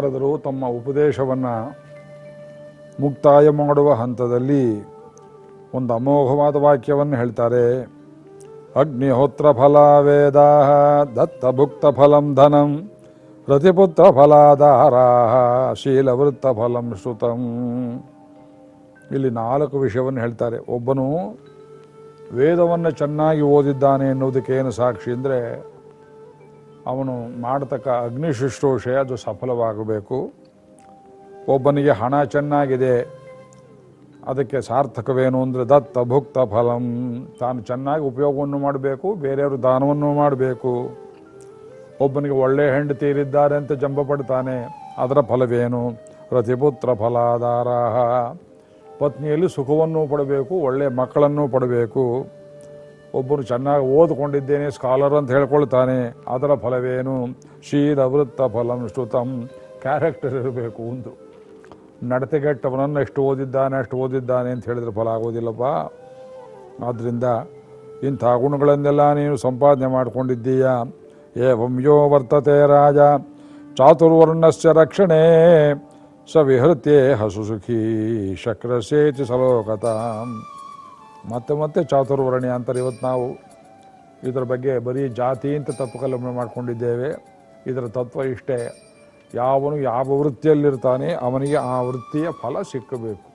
ನಾರದರು ತಮ್ಮ ಉಪದೇಶವನ್ನು ಮುಕ್ತಾಯ ಮಾಡುವ ಹಂತದಲ್ಲಿ ಒಂದು ಅಮೋಘವಾದ ವಾಕ್ಯವನ್ನು ಹೇಳ್ತಾರೆ. ಅಗ್ನಿಹೋತ್ರ ಫಲ ವೇದ ದತ್ತ ಭುಕ್ತ ಫಲಂ ಧನಂ ಪ್ರತಿಪುತ್ರ ಫಲಾಧಾರಾ ಶೀಲವೃತ್ತ ಫಲಂ ಶ್ರುತಂ. ಇಲ್ಲಿ ನಾಲ್ಕು ವಿಷಯವನ್ನು ಹೇಳ್ತಾರೆ. ಒಬ್ಬನು ವೇದವನ್ನು ಚೆನ್ನಾಗಿ ಓದಿದ್ದಾನೆ ಎನ್ನುವುದಕ್ಕೇನು ಸಾಕ್ಷಿ ಅಂದರೆ ಅವನು ಮಾಡತಕ್ಕ ಅಗ್ನಿ ಶುಶ್ರೂಷೆ ಅದು ಸಫಲವಾಗಬೇಕು. ಒಬ್ಬನಿಗೆ ಹಣ ಚೆನ್ನಾಗಿದೆ, ಅದಕ್ಕೆ ಸಾರ್ಥಕವೇನು ಅಂದರೆ ದತ್ತ ಭುಕ್ತ ಫಲಂ. ತಾನು ಚೆನ್ನಾಗಿ ಉಪಯೋಗವನ್ನು ಮಾಡಬೇಕು, ಬೇರೆಯವರು ದಾನವನ್ನು ಮಾಡಬೇಕು. ಒಬ್ಬನಿಗೆ ಒಳ್ಳೆಯ ಹೆಂಡತಿ ಇರಿದ್ದಾರೆ ಅಂತ ಜಂಬ ಪಡ್ತಾನೆ ಅದರ ಫಲವೇನು? ರತಿಪುತ್ರ ಫಲಾಧಾರ ಪತ್ನಿಯಲ್ಲಿ ಸುಖವನ್ನು ಪಡಬೇಕು ಒಳ್ಳೆಯ ಮಕ್ಕಳನ್ನು ಪಡಬೇಕು. ಒಬ್ಬನು ಚೆನ್ನಾಗಿ ಓದ್ಕೊಂಡಿದ್ದೇನೆ ಸ್ಕಾಲರ್ ಅಂತ ಹೇಳ್ಕೊಳ್ತಾನೆ. ಅದರ ಫಲವೇನು? ಶೀಲವೃತ್ತ ಫಲಂ ಶ್ರುತಂ. ಕ್ಯಾರೆಕ್ಟರ್ ಇರಬೇಕು ಒಂದು ನಡತೆಗೆಟ್ಟವನನ್ನು ಎಷ್ಟು ಓದಿದ್ದಾನೆ, ಅಷ್ಟು ಓದಿದ್ದಾನೆ ಅಂತ ಹೇಳಿದ್ರೆ ಫಲ ಆಗೋದಿಲ್ಲಪ್ಪ. ಆದ್ದರಿಂದ ಇಂಥ ಗುಣಗಳನ್ನೆಲ್ಲ ನೀನು ಸಂಪಾದನೆ ಮಾಡಿಕೊಂಡಿದ್ದೀಯ. ಏ ವಂಯೋ ವರ್ತತೆ ರಾಜ. ಚಾತುರ್ವರ್ಣಸ್ಯ ರಕ್ಷಣೆ. ಸ ವಿಹೃತ್ಯೇ ಹಸು ಸುಖಿ ಶಕ್ರಸೇತಿ ಸಲೋಕತ. ಮತ್ತೆ ಮತ್ತೆ ಚಾತುರ್ವರ್ಣ್ಯ ಅಂತಾರೆ. ಇವತ್ತು ನಾವು ಇದರ ಬಗ್ಗೆ ಬರೀ ಜಾತಿ ಅಂತ ತಪ್ಪು ಕಲ್ಪನೆ ಮಾಡಿಕೊಂಡಿದ್ದೇವೆ. ಇದರ ತತ್ವ ಇಷ್ಟೇ. ಯಾವನು ಯಾವ ವೃತ್ತಿಯಲ್ಲಿರ್ತಾನೆ ಅವನಿಗೆ ಆ ವೃತ್ತಿಯ ಫಲ ಸಿಕ್ಕಬೇಕು.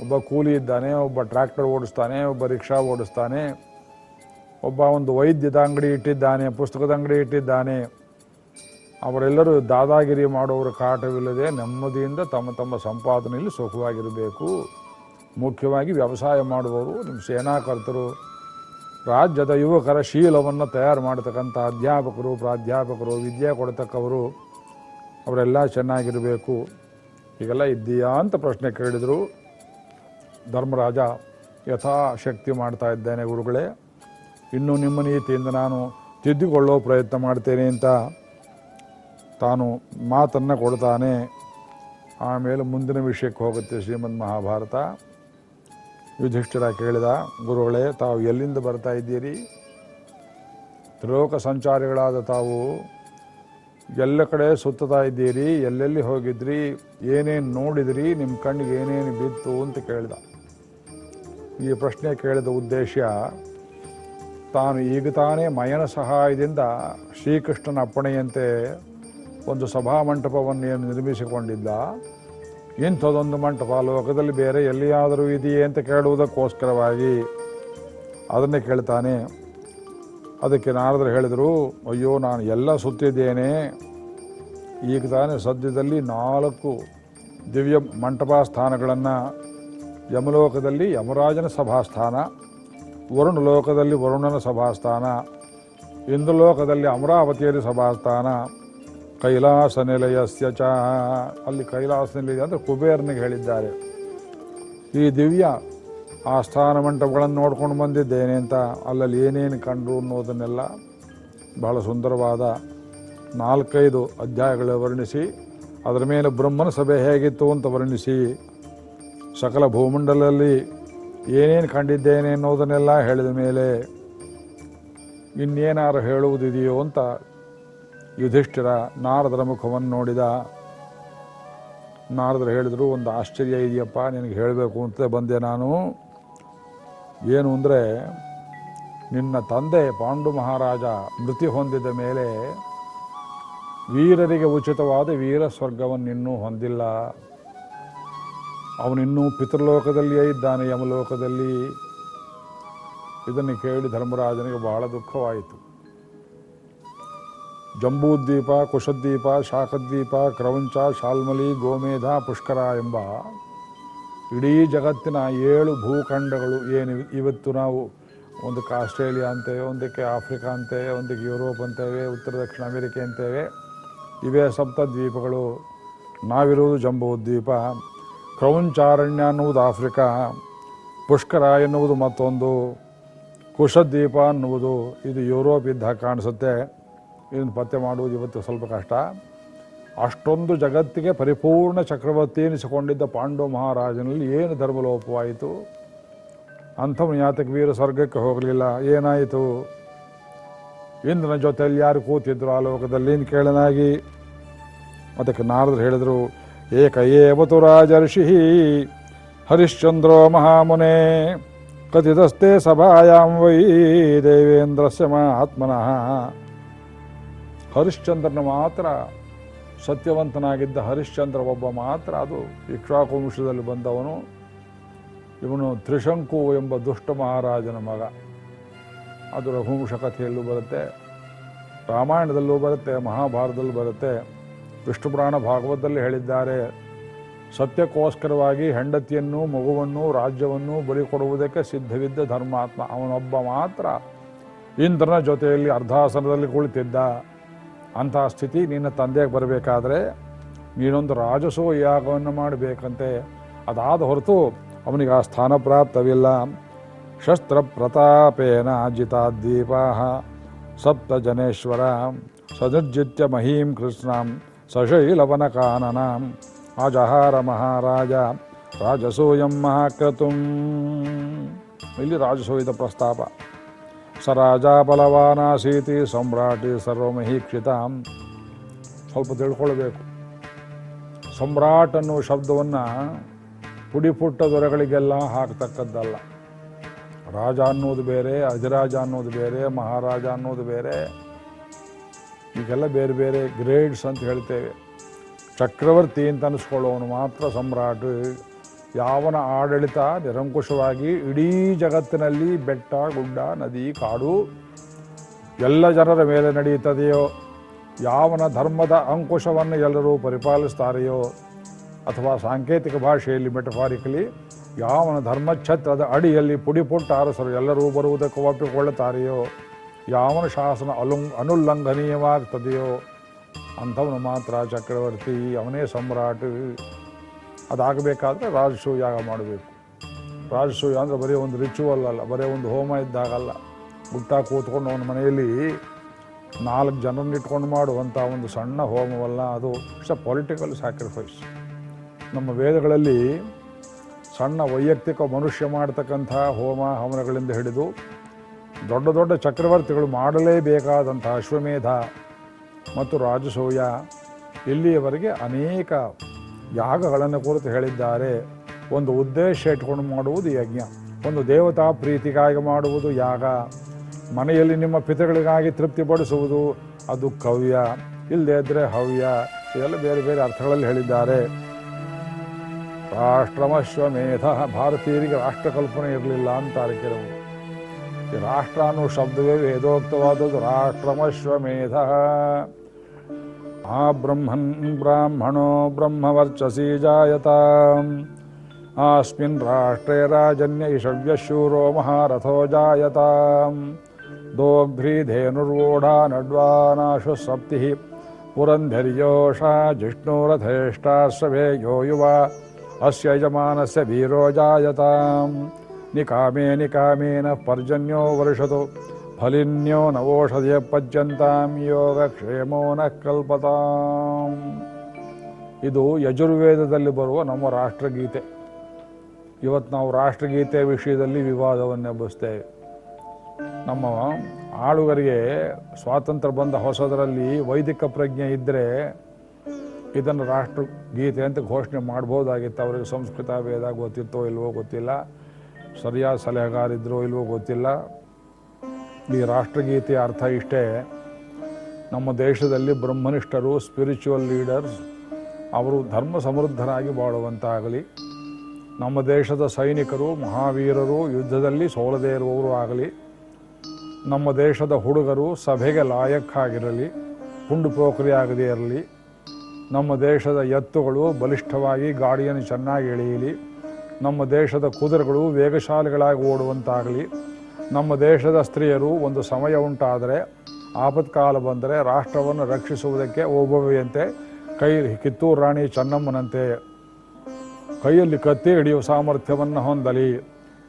ಒಬ್ಬ ಕೂಲಿ ಇದ್ದಾನೆ, ಒಬ್ಬ ಟ್ರ್ಯಾಕ್ಟರ್ ಓಡಿಸ್ತಾನೆ, ಒಬ್ಬ ರಿಕ್ಷಾ ಓಡಿಸ್ತಾನೆ, ಒಬ್ಬ ಒಂದು ವೈದ್ಯದ ಅಂಗಡಿ ಇಟ್ಟಿದ್ದಾನೆ, ಪುಸ್ತಕದ ಅಂಗಡಿ ಇಟ್ಟಿದ್ದಾನೆ. ಅವರೆಲ್ಲರೂ ದಾದಾಗಿರಿ ಮಾಡೋರು ಕಾಟವಿಲ್ಲದೆ ನೆಮ್ಮದಿಯಿಂದ ತಮ್ಮ ತಮ್ಮ ಸಂಪಾದನೆಯಲ್ಲಿ ಸುಖವಾಗಿರಬೇಕು. ಮುಖ್ಯವಾಗಿ ವ್ಯವಸಾಯ ಮಾಡುವವರು, ನಿಮ್ಮ ಸೇನಾಕರ್ತರು ರಾಜ್ಯದ ಯುವಕರ ಶೀಲವನ್ನು ತಯಾರು ಮಾಡತಕ್ಕಂಥ ಅಧ್ಯಾಪಕರು, ಪ್ರಾಧ್ಯಾಪಕರು, ವಿದ್ಯೆ ಕೊಡತಕ್ಕವರು, ಅವರೆಲ್ಲ ಚೆನ್ನಾಗಿರಬೇಕು. ಈಗೆಲ್ಲ ಇದ್ದೀಯಾ ಅಂತ ಪ್ರಶ್ನೆ ಕೇಳಿದರು. ಧರ್ಮರಾಜ ಯಥಾಶಕ್ತಿ ಮಾಡ್ತಾ ಇದ್ದೇನೆ ಗುರುಗಳೇ. ಇನ್ನೂ ನಿಮ್ಮ ನೀತಿಯಿಂದ ನಾನು ತಿದ್ದುಕೊಳ್ಳೋ ಪ್ರಯತ್ನ ಮಾಡ್ತೇನೆ ಅಂತ ತಾನು ಮಾತನ್ನು ಕೊಡ್ತಾನೆ. ಆಮೇಲೆ ಮುಂದಿನ ವಿಷಯಕ್ಕೆ ಹೋಗುತ್ತೆ ಶ್ರೀಮದ್ ಮಹಾಭಾರತ. ಯುಧಿಷ್ಠಿರ ಕೇಳಿದ, ಗುರುಗಳೇ, ತಾವು ಎಲ್ಲಿಂದ ಬರ್ತಾ ಇದ್ದೀರಿ? ತ್ರಿಲೋಕ ಸಂಚಾರಿಗಳಾದ ತಾವು ಎಲ್ಲ ಕಡೆ ಸುತ್ತತಾ ಇದ್ದೀರಿ? ಎಲ್ಲೆಲ್ಲಿ ಹೋಗಿದ್ರಿ? ಏನೇನು ನೋಡಿದ್ರಿ? ನಿಮ್ಮ ಕಣ್ಣಿಗೆ ಏನೇನು ಬಿತ್ತು ಅಂತ ಕೇಳಿದ. ಈ ಪ್ರಶ್ನೆ ಕೇಳಿದ ಉದ್ದೇಶ, ತಾನು ಈಗ ತಾನೇ ಮಯನ ಸಹಾಯದಿಂದ ಶ್ರೀಕೃಷ್ಣನ ಅಪ್ಪಣೆಯಂತೆ ಒಂದು ಸಭಾಮಂಟಪವನ್ನು ಏನು ನಿರ್ಮಿಸಿಕೊಂಡಿದ್ದ? ಇಂಥದೊಂದು ಮಂಟಪ ಲೋಕದಲ್ಲಿ ಬೇರೆ ಎಲ್ಲಿಯಾದರೂ ಇದೆಯೇ ಅಂತ ಕೇಳುವುದಕ್ಕೋಸ್ಕರವಾಗಿ ಅದನ್ನೇ ಕೇಳ್ತಾನೆ. ಅದಕ್ಕೆ ನಾರದರು ಹೇಳಿದರು, ಅಯ್ಯೋ, ನಾನು ಎಲ್ಲ ಸುತ್ತಿದ್ದೇನೆ. ಈಗ ತಾನೇ ಸದ್ಯದಲ್ಲಿ ನಾಲ್ಕು ದಿವ್ಯ ಮಂಟಪ ಸ್ಥಾನಗಳನ್ನು ಯಮಲೋಕದಲ್ಲಿ ಯಮರಾಜನ ಸಭಾಸ್ಥಾನ, ವರುಣ ಲೋಕದಲ್ಲಿ ವರುಣನ ಸಭಾಸ್ಥಾನ, ಇಂದ್ರಲೋಕದಲ್ಲಿ ಅಮರಾವತಿಯಲ್ಲಿ ಸಭಾಸ್ಥಾನ ಕೈಲಾಸ ನಿಲಯಸ್ಯ ಚ. ಅಲ್ಲಿ ಕೈಲಾಸ ನಿಲಯ ಅಂದರೆ ಕುಬೇರನಿಗೆ ಹೇಳಿದ್ದಾರೆ. ಈ ದಿವ್ಯ ಆ ಸ್ಥಾನ ಮಂಟಪಗಳನ್ನು ನೋಡ್ಕೊಂಡು ಬಂದಿದ್ದೇನೆ ಅಂತ ಅಲ್ಲಲ್ಲಿ ಏನೇನು ಕಂಡು ಅನ್ನೋದನ್ನೆಲ್ಲ ಬಹಳ ಸುಂದರವಾದ ನಾಲ್ಕೈದು ಅಧ್ಯಾಯಗಳ ವರ್ಣಿಸಿ, ಅದರ ಮೇಲೆ ಬ್ರಹ್ಮನ ಸಭೆ ಹೇಗಿತ್ತು ಅಂತ ವರ್ಣಿಸಿ, ಸಕಲ ಭೂಮಂಡಲದಲ್ಲಿ ಏನೇನು ಕಂಡಿದ್ದೇನೆ ಅನ್ನೋದನ್ನೆಲ್ಲ ಹೇಳಿದ ಮೇಲೆ ಇನ್ನೇನಾರು ಹೇಳುವುದಿದೆಯೋ ಅಂತ ಯುಧಿಷ್ಠಿರ ನಾರದರ ಮುಖವನ್ನು ನೋಡಿದ. ನಾರದರು ಹೇಳಿದರು, ಒಂದು ಆಶ್ಚರ್ಯ ಇದೆಯಪ್ಪ, ನಿನಗೆ ಹೇಳಬೇಕು ಅಂತ ಬಂದೆ ನಾನು. ಏನು ಅಂದರೆ, ನಿನ್ನ ತಂದೆ ಪಾಂಡು ಮಹಾರಾಜ ಮೃತಿ ಹೊಂದಿದ ಮೇಲೆ ವೀರರಿಗೆ ಉಚಿತವಾದ ವೀರ ಸ್ವರ್ಗವನ್ನಿನ್ನೂ ಹೊಂದಿಲ್ಲ. ಅವನಿನ್ನೂ ಪಿತೃಲೋಕದಲ್ಲಿಯೇ ಇದ್ದಾನೆ, ಯಮಲೋಕದಲ್ಲಿ. ಇದನ್ನು ಕೇಳಿ ಧರ್ಮರಾಜನಿಗೆ ಬಹಳ ದುಃಖವಾಯಿತು. ಜಂಬೂದ್ವೀಪ ಕುಶದ್ದೀಪ ಶಾಖದ್ದೀಪ ಕ್ರವಂಚ, ಶಾಲ್ಮಲಿ, ಗೋಮೇಧ, ಪುಷ್ಕರ ಎಂಬ ಇಡೀ ಜಗತ್ತಿನ ಏಳು ಭೂಖಂಡಗಳು ಏನು ಇವತ್ತು ನಾವು ಒಂದಕ್ಕೆ ಆಸ್ಟ್ರೇಲಿಯಾ ಅಂತೇವೆ, ಒಂದಕ್ಕೆ ಆಫ್ರಿಕಾ ಅಂತೇವೆ, ಒಂದಕ್ಕೆ ಯುರೋಪ್ ಅಂತೇವೆ, ಉತ್ತರ ದಕ್ಷಿಣ ಅಮೇರಿಕೆ ಅಂತೇವೆ. ಇವೇ ಸಪ್ತ ದ್ವೀಪಗಳು ನಾವಿರುವುದು ಜಂಬೂದ್ವೀಪ. ಕ್ರೌಂಚಾರಣ್ಯ ಅನ್ನುವುದು ಆಫ್ರಿಕಾ. ಪುಷ್ಕರ ಎನ್ನುವುದು ಮತ್ತೊಂದು. ಕುಶದ್ವೀಪ ಅನ್ನುವುದು ಇದು ಯುರೋಪ್ ಇದ್ದ ಕಾಣಿಸುತ್ತೆ. ಇದನ್ನು ಪತ್ತೆ ಮಾಡುವುದು ಇವತ್ತು ಸ್ವಲ್ಪ ಕಷ್ಟ. ಅಷ್ಟೊಂದು ಜಗತ್ತಿಗೆ ಪರಿಪೂರ್ಣ ಚಕ್ರವರ್ತಿ ಎನಿಸಿಕೊಂಡಿದ್ದ ಪಾಂಡು ಮಹಾರಾಜನಲ್ಲಿ ಏನು ಧರ್ಮಲೋಪವಾಯಿತು? ಅಂಥವನು ಯಾತಕ್ಕೆ ವೀರ ಸ್ವರ್ಗಕ್ಕೆ ಹೋಗಲಿಲ್ಲ? ಏನಾಯಿತು? ಇಂದ್ರನ ಜೊತೆಯಲ್ಲಿ ಯಾರು ಕೂತಿದ್ರು ಆ ಲೋಕದಲ್ಲಿ? ಕೇಳನಾಗಿ. ಅದಕ್ಕೆ ನಾರದರು ಹೇಳಿದರು, ಏಕ ಏವತು ರಾಜರ್ಷಿ ಹರಿಶ್ಚಂದ್ರೋ ಮಹಾಮುನೆ ಕಥಿತಸ್ತೆ ಸಭಾಯಾಂ ವೈ ದೇವೇಂದ್ರಸ್ಯ ಆತ್ಮನಃ ಹರಿಶ್ಚಂದ್ರನ ಮಾತ್ರ ಸತ್ಯವಂತನಾಗಿದ್ದ ಹರಿಶ್ಚಂದ್ರ ಒಬ್ಬ ಮಾತ್ರ, ಅದು ಇಕ್ಷಾಕುವಂಶದಲ್ಲಿ ಬಂದವನು. ಇವನು ತ್ರಿಶಂಕು ಎಂಬ ದುಷ್ಟ ಮಹಾರಾಜನ ಮಗ. ಅದು ರಘುವಂಶ ಕಥೆಯಲ್ಲೂ ಬರುತ್ತೆ, ರಾಮಾಯಣದಲ್ಲೂ ಬರುತ್ತೆ, ಮಹಾಭಾರತದಲ್ಲೂ ಬರುತ್ತೆ. ವಿಷ್ಣು ಪುರಾಣ ಭಾಗವತದಲ್ಲಿ ಹೇಳಿದ್ದಾರೆ, ಸತ್ಯಕ್ಕೋಸ್ಕರವಾಗಿ ಹೆಂಡತಿಯನ್ನು, ಮಗುವನ್ನು, ರಾಜ್ಯವನ್ನು ಬಲಿ ಕೊಡುವುದಕ್ಕೆ ಸಿದ್ಧವಿದ್ದ ಧರ್ಮಾತ್ಮ. ಅವನೊಬ್ಬ ಮಾತ್ರ ಇಂದ್ರನ ಜೊತೆಯಲ್ಲಿ ಅರ್ಧಾಸನದಲ್ಲಿ ಕುಳಿತಿದ್ದ. ಅಂತಹ ಸ್ಥಿತಿ ನಿನ್ನ ತಂದೆಗೆ ಬರಬೇಕಾದ್ರೆ ನೀನೊಂದು ರಾಜಸೋ ಯಾಗವನ್ನು ಮಾಡಬೇಕಂತೆ. ಅದಾದ ಹೊರತು ಅವನಿಗೆ ಆ ಸ್ಥಾನ ಪ್ರಾಪ್ತವಿಲ್ಲ. ಶಸ್ತ್ರ ಪ್ರತಾಪೇನ ಜಿತಾದ್ದೀಪಾ ಸಪ್ತ ಜನೇಶ್ವರ ಸನುಜ್ಜಿತ್ಯ ಮಹೀಂ ಕೃಷ್ಣಾಂ. ಸಶೈಲವನ ಕಾನನ ಆಜಹಾರ ಮಹಾರಾಜ. ರಾಜಸೂಯಂ ಮಹಾಕ್ರತುಂ ಇಲ್ಲಿ ರಾಜಸೂಯದ ಪ್ರಸ್ತಾಪ. ಸ ರಾಜ ಬಲವಾನಾಸೀತಿ ಸಮ್ರಾಟಿ ಸರ್ವಮಹೀಕ್ಷಿತ ಸ್ವಲ್ಪ ತಿಳ್ಕೊಳ್ಬೇಕು. ಸಮ್ರಾಟ್ ಅನ್ನೋ ಶಬ್ದವನ್ನು ಪುಡಿ ಪುಟ್ಟ ದೊರೆಗಳಿಗೆಲ್ಲ ಹಾಕ್ತಕ್ಕದ್ದಲ್ಲ. ರಾಜ ಅನ್ನೋದು ಬೇರೆ, ಅಧಿರಾಜ ಅನ್ನೋದು ಬೇರೆ, ಮಹಾರಾಜ ಅನ್ನೋದು ಬೇರೆ. ಈಗೆಲ್ಲ ಬೇರೆ ಬೇರೆ ಗ್ರೇಡ್ಸ್ ಅಂತ ಹೇಳ್ತೇವೆ. ಚಕ್ರವರ್ತಿ ಅಂತ ಅನಿಸ್ಕೊಳ್ಳೋನು ಮಾತ್ರ ಸಮ್ರಾಟ್. ಯಾವನ ಆಡಳಿತ ನಿರಂಕುಶವಾಗಿ ಇಡೀ ಜಗತ್ತಿನಲ್ಲಿ ಬೆಟ್ಟ, ಗುಡ್ಡ, ನದಿ, ಕಾಡು ಎಲ್ಲ ಜನರ ಮೇಲೆ ನಡೆಯುತ್ತದೆಯೋ, ಯಾವನ ಧರ್ಮದ ಅಂಕುಶವನ್ನು ಎಲ್ಲರೂ ಪರಿಪಾಲಿಸ್ತಾರೆಯೋ, ಅಥವಾ ಸಾಂಕೇತಿಕ ಭಾಷೆಯಲ್ಲಿ ಮೆಟಫಾರಿಕಲಿ ಯಾವನ ಧರ್ಮಛತ್ರದ ಅಡಿಯಲ್ಲಿ ಪುಡಿಪುಟ್ಟ ಅರಸರು ಎಲ್ಲರೂ ಬರುವುದಕ್ಕೆ ಒಪ್ಪಿಕೊಳ್ಳುತ್ತಾರೆಯೋ, ಯಾವನ ಶಾಸನ ಅಲುಂ, ಅನುಲ್ಲಂಘನೀಯವಾಗ್ತದೆಯೋ, ಅಂಥವನು ಮಾತ್ರ ಚಕ್ರವರ್ತಿ, ಅವನೇ ಸಮ್ರಾಟ್. ಅದಾಗಬೇಕಾದ್ರೆ ರಾಜಸೂ ಯಾಗ ಮಾಡಬೇಕು. ರಾಜಸೂ ಅಂದರೆ ಬರೀ ಒಂದು ರಿಚುವಲ್ ಅಲ್ಲ, ಬರೀ ಒಂದು ಹೋಮ ಇದ್ದಾಗಲ್ಲ. ಗುಟ್ಟ ಕೂತ್ಕೊಂಡು ಅವನ ಮನೆಯಲ್ಲಿ ನಾಲ್ಕು ಜನರನ್ನ ಇಟ್ಕೊಂಡು ಮಾಡುವಂಥ ಒಂದು ಸಣ್ಣ ಹೋಮವಲ್ಲ, ಅದು ಇಟ್ಸ್ ಅ ಪೊಲಿಟಿಕಲ್ ಸ್ಯಾಕ್ರಿಫೈಸ್ ನಮ್ಮ ವೇದಗಳಲ್ಲಿ ಸಣ್ಣ ವೈಯಕ್ತಿಕ ಮನುಷ್ಯ ಮಾಡ್ತಕ್ಕಂಥ ಹೋಮ ಹವನಗಳಿಂದ ಹಿಡಿದು ದೊಡ್ಡ ದೊಡ್ಡ ಚಕ್ರವರ್ತಿಗಳು ಮಾಡಲೇಬೇಕಾದಂಥ ಅಶ್ವಮೇಧ ಮತ್ತು ರಾಜಸೂಯ ಇಲ್ಲಿಯವರೆಗೆ ಅನೇಕ ಯಾಗಗಳನ್ನು ಕುರಿತು ಹೇಳಿದ್ದಾರೆ. ಒಂದು ಉದ್ದೇಶ ಇಟ್ಕೊಂಡು ಮಾಡುವುದು ಯಜ್ಞ. ಒಂದು ದೇವತಾ ಪ್ರೀತಿಗಾಗಿ ಮಾಡುವುದು ಯಾಗ. ಮನೆಯಲ್ಲಿ ನಿಮ್ಮ ಪಿತೃಗಳಿಗಾಗಿ ತೃಪ್ತಿಪಡಿಸುವುದು ಅದು ಕವ್ಯ. ಇಲ್ಲದೇ ಇದ್ದರೆ ಹವ್ಯ. ಇದೆಲ್ಲ ಬೇರೆ ಬೇರೆ ಅರ್ಥಗಳಲ್ಲಿ ಹೇಳಿದ್ದಾರೆ. ರಾಷ್ಟ್ರಮಶ್ವಮೇಧ ಭಾರತೀಯರಿಗೆ ರಾಷ್ಟ್ರ ಕಲ್ಪನೆ ಇರಲಿಲ್ಲ ಅಂತಾರೆ ಕೆಲವು. ರಾಷ್ಟ್ರ ಅನ್ನೋ ಶಬ್ದವೇ ವೇದೋಕ್ತವಾದದ್ದು. ರಾಷ್ಟ್ರಮಶ್ವಮೇಧ. आब्रह्मन् ब्राह्मणो ब्रह्मवर्चसी जायताम्। आस्मिन् राष्ट्रे राजन्य इषव्यः शूरो महारथो जायताम्। दोघ्रीधेनुर्वोढा नड्वानाशुः सप्तिः पुरन्धर्योषा जिष्णुरथेष्टाश्रवे यो युवा अस्य यजमानस्य वीरो जायताम्। निकामे निकामेन पर्जन्यो वर्षतु। ಫಲಿನ್ಯೋ ನವೋಷಧಿಯ ಪಜ್ಯಂತಾಂ ಯೋಗಕ್ಷೇಮೋ ನ ಕಲ್ಪತಾಂ. ಇದು ಯಜುರ್ವೇದದಲ್ಲಿ ಬರುವ ನಮ್ಮ ರಾಷ್ಟ್ರಗೀತೆ. ಇವತ್ತು ನಾವು ರಾಷ್ಟ್ರಗೀತೆ ವಿಷಯದಲ್ಲಿ ವಿವಾದವನ್ನು ಎಬ್ಬಿಸ್ತೇವೆ ನಮ್ಮ ಆಳುಗರಿಗೆ ಸ್ವಾತಂತ್ರ್ಯ ಬಂದ ಹೊಸದರಲ್ಲಿ ವೈದಿಕ ಪ್ರಜ್ಞೆ ಇದ್ದರೆ ಇದನ್ನು ರಾಷ್ಟ್ರಗೀತೆ ಅಂತ ಘೋಷಣೆ ಮಾಡ್ಬೋದಾಗಿತ್ತು. ಅವರಿಗೆ ಸಂಸ್ಕೃತ, ವೇದ ಗೊತ್ತಿತ್ತೋ ಇಲ್ವೋ ಗೊತ್ತಿಲ್ಲ. ಸರಿಯಾದ ಸಲಹೆಗಾರಿದ್ರೋ ಇಲ್ವೋ ಗೊತ್ತಿಲ್ಲ. ಈ ರಾಷ್ಟ್ರಗೀತೆಯ ಅರ್ಥ ಇಷ್ಟೇ. ನಮ್ಮ ದೇಶದಲ್ಲಿ ಬ್ರಹ್ಮನಿಷ್ಠರು ಸ್ಪಿರಿಚುವಲ್ ಲೀಡರ್ಸ್ ಅವರು ಧರ್ಮ ಸಮೃದ್ಧರಾಗಿ ಬಾಳುವಂತಾಗಲಿ. ನಮ್ಮ ದೇಶದ ಸೈನಿಕರು, ಮಹಾವೀರರು ಯುದ್ಧದಲ್ಲಿ ಸೋಲದೇ ಇರುವವರು ಆಗಲಿ. ನಮ್ಮ ದೇಶದ ಹುಡುಗರು ಸಭೆಗೆ ಲಾಯಕ್ಕಾಗಿರಲಿ ಪುಂಡು ಪೋಖರಿ ಆಗದೇ ಇರಲಿ. ನಮ್ಮ ದೇಶದ ಎತ್ತುಗಳು ಬಲಿಷ್ಠವಾಗಿ ಗಾಡಿಯನ್ನು ಚೆನ್ನಾಗಿ ಎಳೆಯಲಿ. ನಮ್ಮ ದೇಶದ ಕುದುರೆಗಳು ವೇಗಶಾಲಿಗಳಾಗಿ ಓಡುವಂತಾಗಲಿ. ನಮ್ಮ ದೇಶದ ಸ್ತ್ರೀಯರು ಒಂದು ಸಮಯ ಉಂಟಾದರೆ ಆಪತ್ಕಾಲ ಬಂದರೆ ರಾಷ್ಟ್ರವನ್ನು ರಕ್ಷಿಸುವುದಕ್ಕೆ ಓಬವ್ಯಂತೆ ಕೈ ಕಿತ್ತೂರು ರಾಣಿ ಚೆನ್ನಮ್ಮನಂತೆ ಕೈಯಲ್ಲಿ ಕತ್ತಿ ಹಿಡಿಯುವ ಸಾಮರ್ಥ್ಯವನ್ನು ಹೊಂದಲಿ.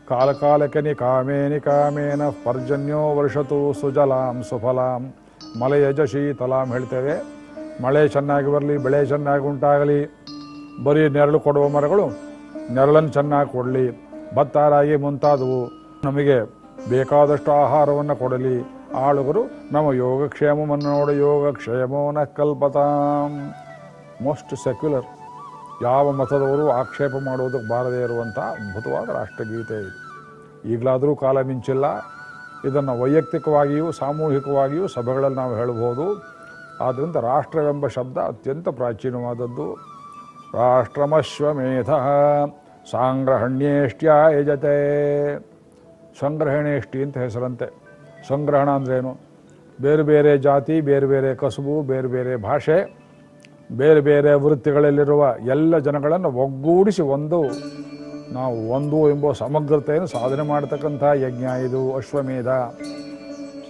ಕಾಲಕಾಲಕ್ಕೆ ಕಾಮೇನಿ ಕಾಮೇನ ಪರ್ಜನ್ಯೋ ವರ್ಷತು ಸುಜಲಾಂ ಸುಫಲಾಂ. ಮಳೆಯಜ ತಲಾಂ ಹೇಳ್ತೇವೆ. ಮಳೆ ಚೆನ್ನಾಗಿ ಬರಲಿ, ಬೆಳೆ ಚೆನ್ನಾಗಿ ಉಂಟಾಗಲಿ. ಬರೀ ನೆರಳು ಕೊಡುವ ಮರಗಳು ನೆರಳನ್ನು ಚೆನ್ನಾಗಿ ಕೊಡಲಿ. ಭತ್ತ ರಾಗಿ ಮುಂತಾದವು. ನಮಗೆ ಬೇಕಾದಷ್ಟು ಆಹಾರವನ್ನು ಕೊಡಲಿ. ಆಳುಗರು ನಮ್ಮ ಯೋಗಕ್ಷೇಮವನ್ನು ನೋಡಿ ಯೋಗಕ್ಷೇಮೋನ ಕಲ್ಪತಾಂ. Most secular. ಯಾವ ಮತದವರು ಆಕ್ಷೇಪ ಮಾಡುವುದಕ್ಕೆ ಬಾರದೇ ಇರುವಂಥ ಅದ್ಭುತವಾದ ರಾಷ್ಟ್ರಗೀತೆ ಇದು. ಈಗಲಾದರೂ ಕಾಲ ಮಿಂಚಿಲ್ಲ. ಇದನ್ನು ವೈಯಕ್ತಿಕವಾಗಿಯೂ ಸಾಮೂಹಿಕವಾಗಿಯೂ ಸಭೆಗಳಲ್ಲಿ ನಾವು ಹೇಳ್ಬೋದು ಆದ್ದರಿಂದ ರಾಷ್ಟ್ರವೆಂಬ ಶಬ್ದ ಅತ್ಯಂತ ಪ್ರಾಚೀನವಾದದ್ದು. ರಾಷ್ಟ್ರಮಶ್ವಮೇಧ. ಸಾಂಗ್ರಹಣ್ಯೇಷ್ಟ್ಯ ಯಜತೆ ಸಂಗ್ರಹಣೇಷ್ಟಿ ಅಂತ ಹೆಸರಂತೆ. ಸಂಗ್ರಹಣ ಅಂದ್ರೇನು? ಬೇರೆ ಬೇರೆ ಜಾತಿ, ಬೇರೆ ಬೇರೆ ಕಸುಬು, ಬೇರೆ ಬೇರೆ ಭಾಷೆ, ಬೇರೆ ಬೇರೆ ವೃತ್ತಿಗಳಲ್ಲಿರುವ ಎಲ್ಲ ಜನಗಳನ್ನು ಒಗ್ಗೂಡಿಸಿ ಒಂದು, ನಾವು ಒಂದು ಎಂಬ ಸಮಗ್ರತೆಯನ್ನು ಸಾಧನೆ ಮಾಡತಕ್ಕಂಥ ಯಜ್ಞ ಇದು, ಅಶ್ವಮೇಧ.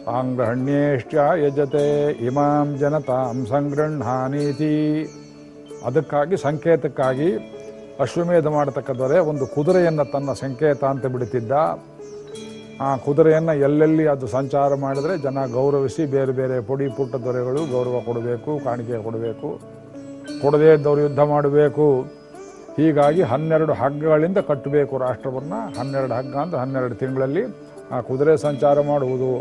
ಸಾಂಗ್ರಹಣ್ಯೇಷ್ಟ ಯಜತೆ ಇಮಾಂ ಜನತಾಂ ಸಂಗೃಹಾನೀತಿ ಅದಕ್ಕಾಗಿ, ಸಂಕೇತಕ್ಕಾಗಿ ಅಶ್ವಮೇಧ ಮಾಡತಕ್ಕಂಥವರೇ ಒಂದು ಕುದುರೆಯನ್ನು ತನ್ನ ಸಂಕೇತ ಅಂತ ಬಿಡುತ್ತಿದ್ದ. ಆ ಕುದುರೆಯನ್ನು ಎಲ್ಲೆಲ್ಲಿ ಅದು ಸಂಚಾರ ಮಾಡಿದರೆ ಜನ ಗೌರವಿಸಿ ಬೇರೆ ಬೇರೆ ಪುಡಿ ಪುಟ್ಟ ದೊರೆಗಳು ಗೌರವ ಕೊಡಬೇಕು, ಕಾಣಿಕೆ ಕೊಡಬೇಕು. ಕೊಡದೇ ಇದ್ದವರು ಯುದ್ಧ ಮಾಡಬೇಕು. ಹೀಗಾಗಿ ಹನ್ನೆರಡು ಹಗ್ಗಗಳಿಂದ ಕಟ್ಟಬೇಕು ರಾಷ್ಟ್ರವನ್ನು. ಹನ್ನೆರಡು ಹಗ್ಗ ಅಂದರೆ ಹನ್ನೆರಡು ತಿಂಗಳಲ್ಲಿ ಆ ಕುದುರೆ ಸಂಚಾರ ಮಾಡುವುದು.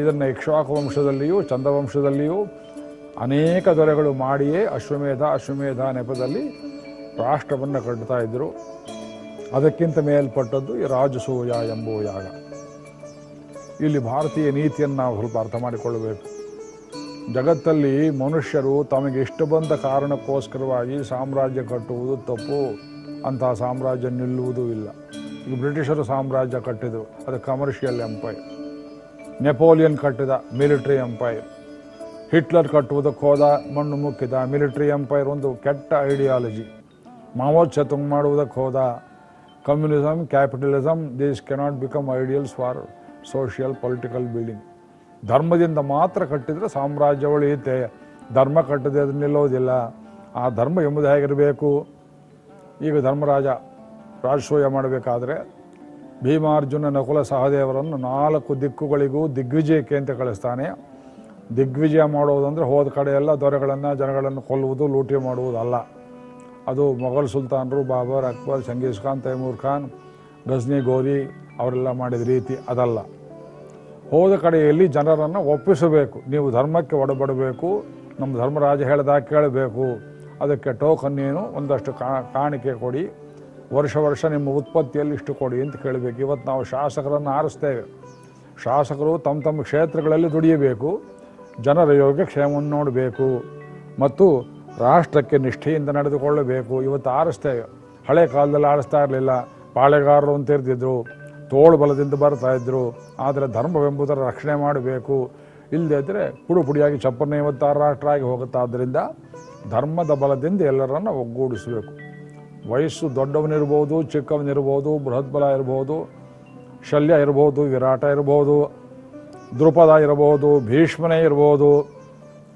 ಇದನ್ನು ಇಕ್ಷ್ವಾಕು ವಂಶದಲ್ಲಿಯೂ ಚಂದವಂಶದಲ್ಲಿಯೂ ಅನೇಕ ದೊರೆಗಳು ಮಾಡಿಯೇ ಅಶ್ವಮೇಧ ಅಶ್ವಮೇಧ ನೆಪದಲ್ಲಿ ರಾಷ್ಟ್ರವನ್ನು ಕಟ್ತಾ ಇದ್ದರು ಅದಕ್ಕಿಂತ ಮೇಲ್ಪಟ್ಟದ್ದು ಈ ರಾಜಸೂಯ ಎಂಬುವ ಯಾಗ. ಇಲ್ಲಿ ಭಾರತೀಯ ನೀತಿಯನ್ನು ನಾವು ಸ್ವಲ್ಪ ಅರ್ಥ ಮಾಡಿಕೊಳ್ಳಬೇಕು. ಜಗತ್ತಲ್ಲಿ ಮನುಷ್ಯರು ತಮಗೆ ಇಷ್ಟು ಬಂದ ಕಾರಣಕ್ಕೋಸ್ಕರವಾಗಿ ಸಾಮ್ರಾಜ್ಯ ಕಟ್ಟುವುದು ತಪ್ಪು. ಅಂತಹ ಸಾಮ್ರಾಜ್ಯ ನಿಲ್ಲುವುದೂ ಇಲ್ಲ. ಈಗ ಬ್ರಿಟಿಷರು ಸಾಮ್ರಾಜ್ಯ ಕಟ್ಟಿದರು. ಅದು ಕಮರ್ಷಿಯಲ್ ಎಂಪೈರ್. ನೆಪೋಲಿಯನ್ ಕಟ್ಟಿದ ಮಿಲಿಟರಿ ಎಂಪೈರ್. ಹಿಟ್ಲರ್ ಕಟ್ಟುವುದಕ್ಕೆ ಹೋದ ಮಣ್ಣು ಮುಕ್ಕಿದ ಮಿಲಿಟರಿ ಎಂಪೈರ್ ಒಂದು ಕೆಟ್ಟ ಐಡಿಯಾಲಜಿ. ಮಾವೋತ್ ತುಂಗ್ ಮಾಡುವುದಕ್ಕೆ ಹೋದ communism capitalism these cannot become ideals for social political building ಧರ್ಮದಿಂದ ಮಾತ್ರ ಕಟ್ಟಿದರೆ ಸಾಮ್ರಾಜ್ಯ ಉಳಿಯುತ್ತೆ ಧರ್ಮ ಕಟ್ಟದೆ ಅದು ನಿಲ್ಲೋದಿಲ್ಲ. ಆ ಧರ್ಮ ಎಂಬುದು ಈಗ ಧರ್ಮರಾಜ ರಾಜಸೂಯ ಮಾಡಬೇಕಾದ್ರೆ ಭೀಮಾರ್ಜುನ ನಕುಲ ಸಹದೇವರನ್ನು ನಾಲ್ಕು ದಿಕ್ಕುಗಳಿಗೂ ದಿಗ್ವಿಜಯಕ್ಕೆ ಅಂತ ಕಳಿಸ್ತಾನೆ. ದಿಗ್ವಿಜಯ ಮಾಡೋದಂದ್ರೆ ಹೋದ ಕಡೆಯೆಲ್ಲ ದೊರೆಗಳನ್ನು, ಜನಗಳನ್ನು ಕೊಲ್ಲುವುದು, ಲೂಟಿ ಮಾಡುವುದಲ್ಲ. ಅದು ಮೊಘಲ್ ಸುಲ್ತಾನರು ಬಾಬರ್ ಅಕ್ಬರ್, ಚಂಗೀಸ್ ಖಾನ್, ತೈಮೂರ್ ಖಾನ್, ಗಜ್ನಿ, ಗೋರಿ ಅವರೆಲ್ಲ ಮಾಡಿದ ರೀತಿ ಅದಲ್ಲ. ಹೋದ ಕಡೆಯಲ್ಲಿ ಜನರನ್ನು ಒಪ್ಪಿಸಬೇಕು. ನೀವು ಧರ್ಮಕ್ಕೆ ಒಡಬಡಬೇಕು. ನಮ್ಮ ಧರ್ಮರಾಜ ಹೇಳ್ದಾಗ ಕೇಳಬೇಕು. ಅದಕ್ಕೆ ಟೋಕನ್ ಏನು ಒಂದಷ್ಟು ಕಾಣಿಕೆ ಕೊಡಿ. ವರ್ಷ ವರ್ಷ ನಿಮ್ಮ ಉತ್ಪತ್ತಿಯಲ್ಲಿ ಇಷ್ಟು ಕೊಡಿ ಅಂತ ಕೇಳಬೇಕು. ಇವತ್ತು ನಾವು ಶಾಸಕರನ್ನು ಆರಿಸ್ತೇವೆ. ಶಾಸಕರು ತಮ್ಮ ತಮ್ಮ ಕ್ಷೇತ್ರಗಳಲ್ಲಿ ದುಡಿಯಬೇಕು. ಜನರ ಯೋಗಕ್ಷೇಮವನ್ನು ನೋಡಬೇಕು. ಮತ್ತು ರಾಷ್ಟ್ರಕ್ಕೆ ನಿಷ್ಠೆಯಿಂದ ನಡೆದುಕೊಳ್ಳಬೇಕು. ಇವತ್ತು ಆರಿಸ್ತೇವೆ ಹಳೆ ಕಾಲದಲ್ಲಿ ಆರಿಸ್ತಾ ಇರಲಿಲ್ಲ. ಪಾಳೆಗಾರರು ಅಂತ ಇರ್ತಿದ್ರು ತೋಳು ಬಲದಿಂದ ಬರ್ತಾ ಇದ್ರು. ಆದರೆ ಧರ್ಮವೆಂಬುದರ ರಕ್ಷಣೆ ಮಾಡಬೇಕು. ಇಲ್ಲದೇ ಇದ್ದರೆ ಪುಡು ಪುಡಿಯಾಗಿ ಚಪ್ಪನ್ನ ಐವತ್ತಾರು ರಾಷ್ಟ್ರ ಆಗಿ ಹೋಗುತ್ತಾದ್ದರಿಂದ ಧರ್ಮದ ಬಲದಿಂದ ಎಲ್ಲರನ್ನು ಒಗ್ಗೂಡಿಸಬೇಕು. ವಯಸ್ಸು ದೊಡ್ಡವನಿರ್ಬೋದು, ಚಿಕ್ಕವನಿರ್ಬೋದು, ಬೃಹತ್ ಬಲ ಇರ್ಬೋದು, ಶಲ್ಯ ಇರ್ಬೋದು, ವಿರಾಟ ಇರ್ಬೋದು ದೃಪದ ಇರಬಹುದು ಭೀಷ್ಮನೇ ಇರ್ಬೋದು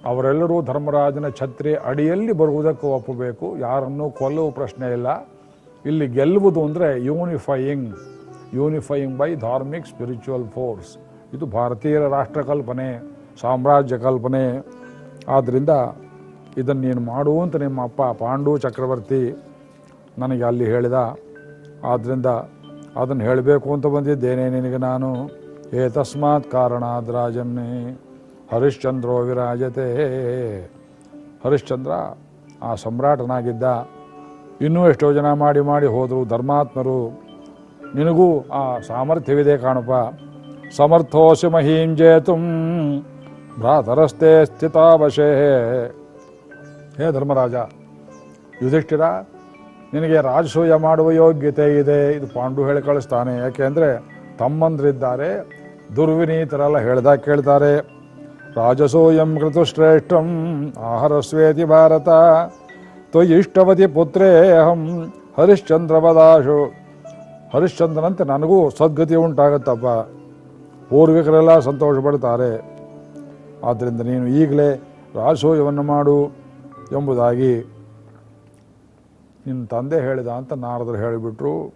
ಅವರೆಲ್ಲರೂ ಧರ್ಮರಾಜನ ಛತ್ರಿ ಅಡಿಯಲ್ಲಿ ಬರುವುದಕ್ಕೆ ಒಪ್ಪಬೇಕು. ಯಾರನ್ನೂ ಕೊಲ್ಲುವ ಪ್ರಶ್ನೆ ಇಲ್ಲ. ಇಲ್ಲಿ ಗೆಲ್ಲುವುದು ಅಂದರೆ unifying unifying by ಧಾರ್ಮಿಕ್ spiritual force ಇದು ಭಾರತೀಯರ ರಾಷ್ಟ್ರ ಕಲ್ಪನೆ, ಸಾಮ್ರಾಜ್ಯ ಕಲ್ಪನೆ. ಆದ್ದರಿಂದ ಇದನ್ನು ನೀನು ಮಾಡು ಅಂತ ನಿಮ್ಮ ಅಪ್ಪ ಪಾಂಡು ಚಕ್ರವರ್ತಿ ನನಗೆ ಅಲ್ಲಿ ಹೇಳಿದ. ಆದ್ದರಿಂದ ಅದನ್ನು ಹೇಳಬೇಕು ಅಂತ ಬಂದಿದ್ದೇನೆ ನಿನಗೆ ನಾನು. ಏತಸ್ಮಾತ್ ಕಾರಣ ರಾಜನ್ನೇ. ಹರಿಶ್ಚಂದ್ರೋ ವಿರಾಜತೆ. ಹರಿಶ್ಚಂದ್ರ ಆ ಸಮ್ರಾಟನಾಗಿದ್ದ. ಇನ್ನೂ ಎಷ್ಟೋ ಜನ ಮಾಡಿ ಮಾಡಿ ಹೋದರು ಧರ್ಮಾತ್ಮರು. ನಿನಗೂ ಆ ಸಾಮರ್ಥ್ಯವಿದೆ ಕಾಣಪ್ಪ ಸಮರ್ಥೋಸಿ ಮಹೀಂ ಜೇತುಂ ಭ್ರಾತರಸ್ತೆ ಸ್ಥಿತಾವಶೇ. ಹೇ ಧರ್ಮರಾಜ, ಯುಧಿಷ್ಠಿರ, ನಿನಗೆ ರಾಜಸೂಯ ಮಾಡುವ ಯೋಗ್ಯತೆ ಇದೆ. ಇದು ಪಾಂಡು ಹೇಳಿ ಕಳಿಸ್ತಾನೆ. ಯಾಕೆಂದರೆ ತಮ್ಮಂದ್ರಿದ್ದಾರೆ, ದುರ್ವಿನೀತರೆಲ್ಲ ಹೇಳ್ದಾಗ ಕೇಳ್ತಾರೆ. ರಾಜಸೂಯಂ ಕೃತುಶ್ರೇಷ್ಠಂ, ಆಹಾರಸ್ವೇತಿ ಭಾರತ ತ್ವಯಿಷ್ಟವತಿ ಪುತ್ರೇ ಅಹಂ ಹರಿಶ್ಚಂದ್ರವದಾಶು. ಹರಿಶ್ಚಂದ್ರನಂತೆ ನನಗೂ ಸದ್ಗತಿ ಉಂಟಾಗತ್ತಪ್ಪ. ಪೂರ್ವಿಕರೆಲ್ಲ ಸಂತೋಷ ಪಡ್ತಾರೆ ಆದ್ದರಿಂದ ನೀನು ಈಗಲೇ ರಾಜಸೂಯವನ್ನು ಮಾಡು ಎಂಬುದಾಗಿ ನಿನ್ನ ತಂದೆ ಹೇಳಿದ ಅಂತ ನಾರದರು ಹೇಳಿಬಿಟ್ರು.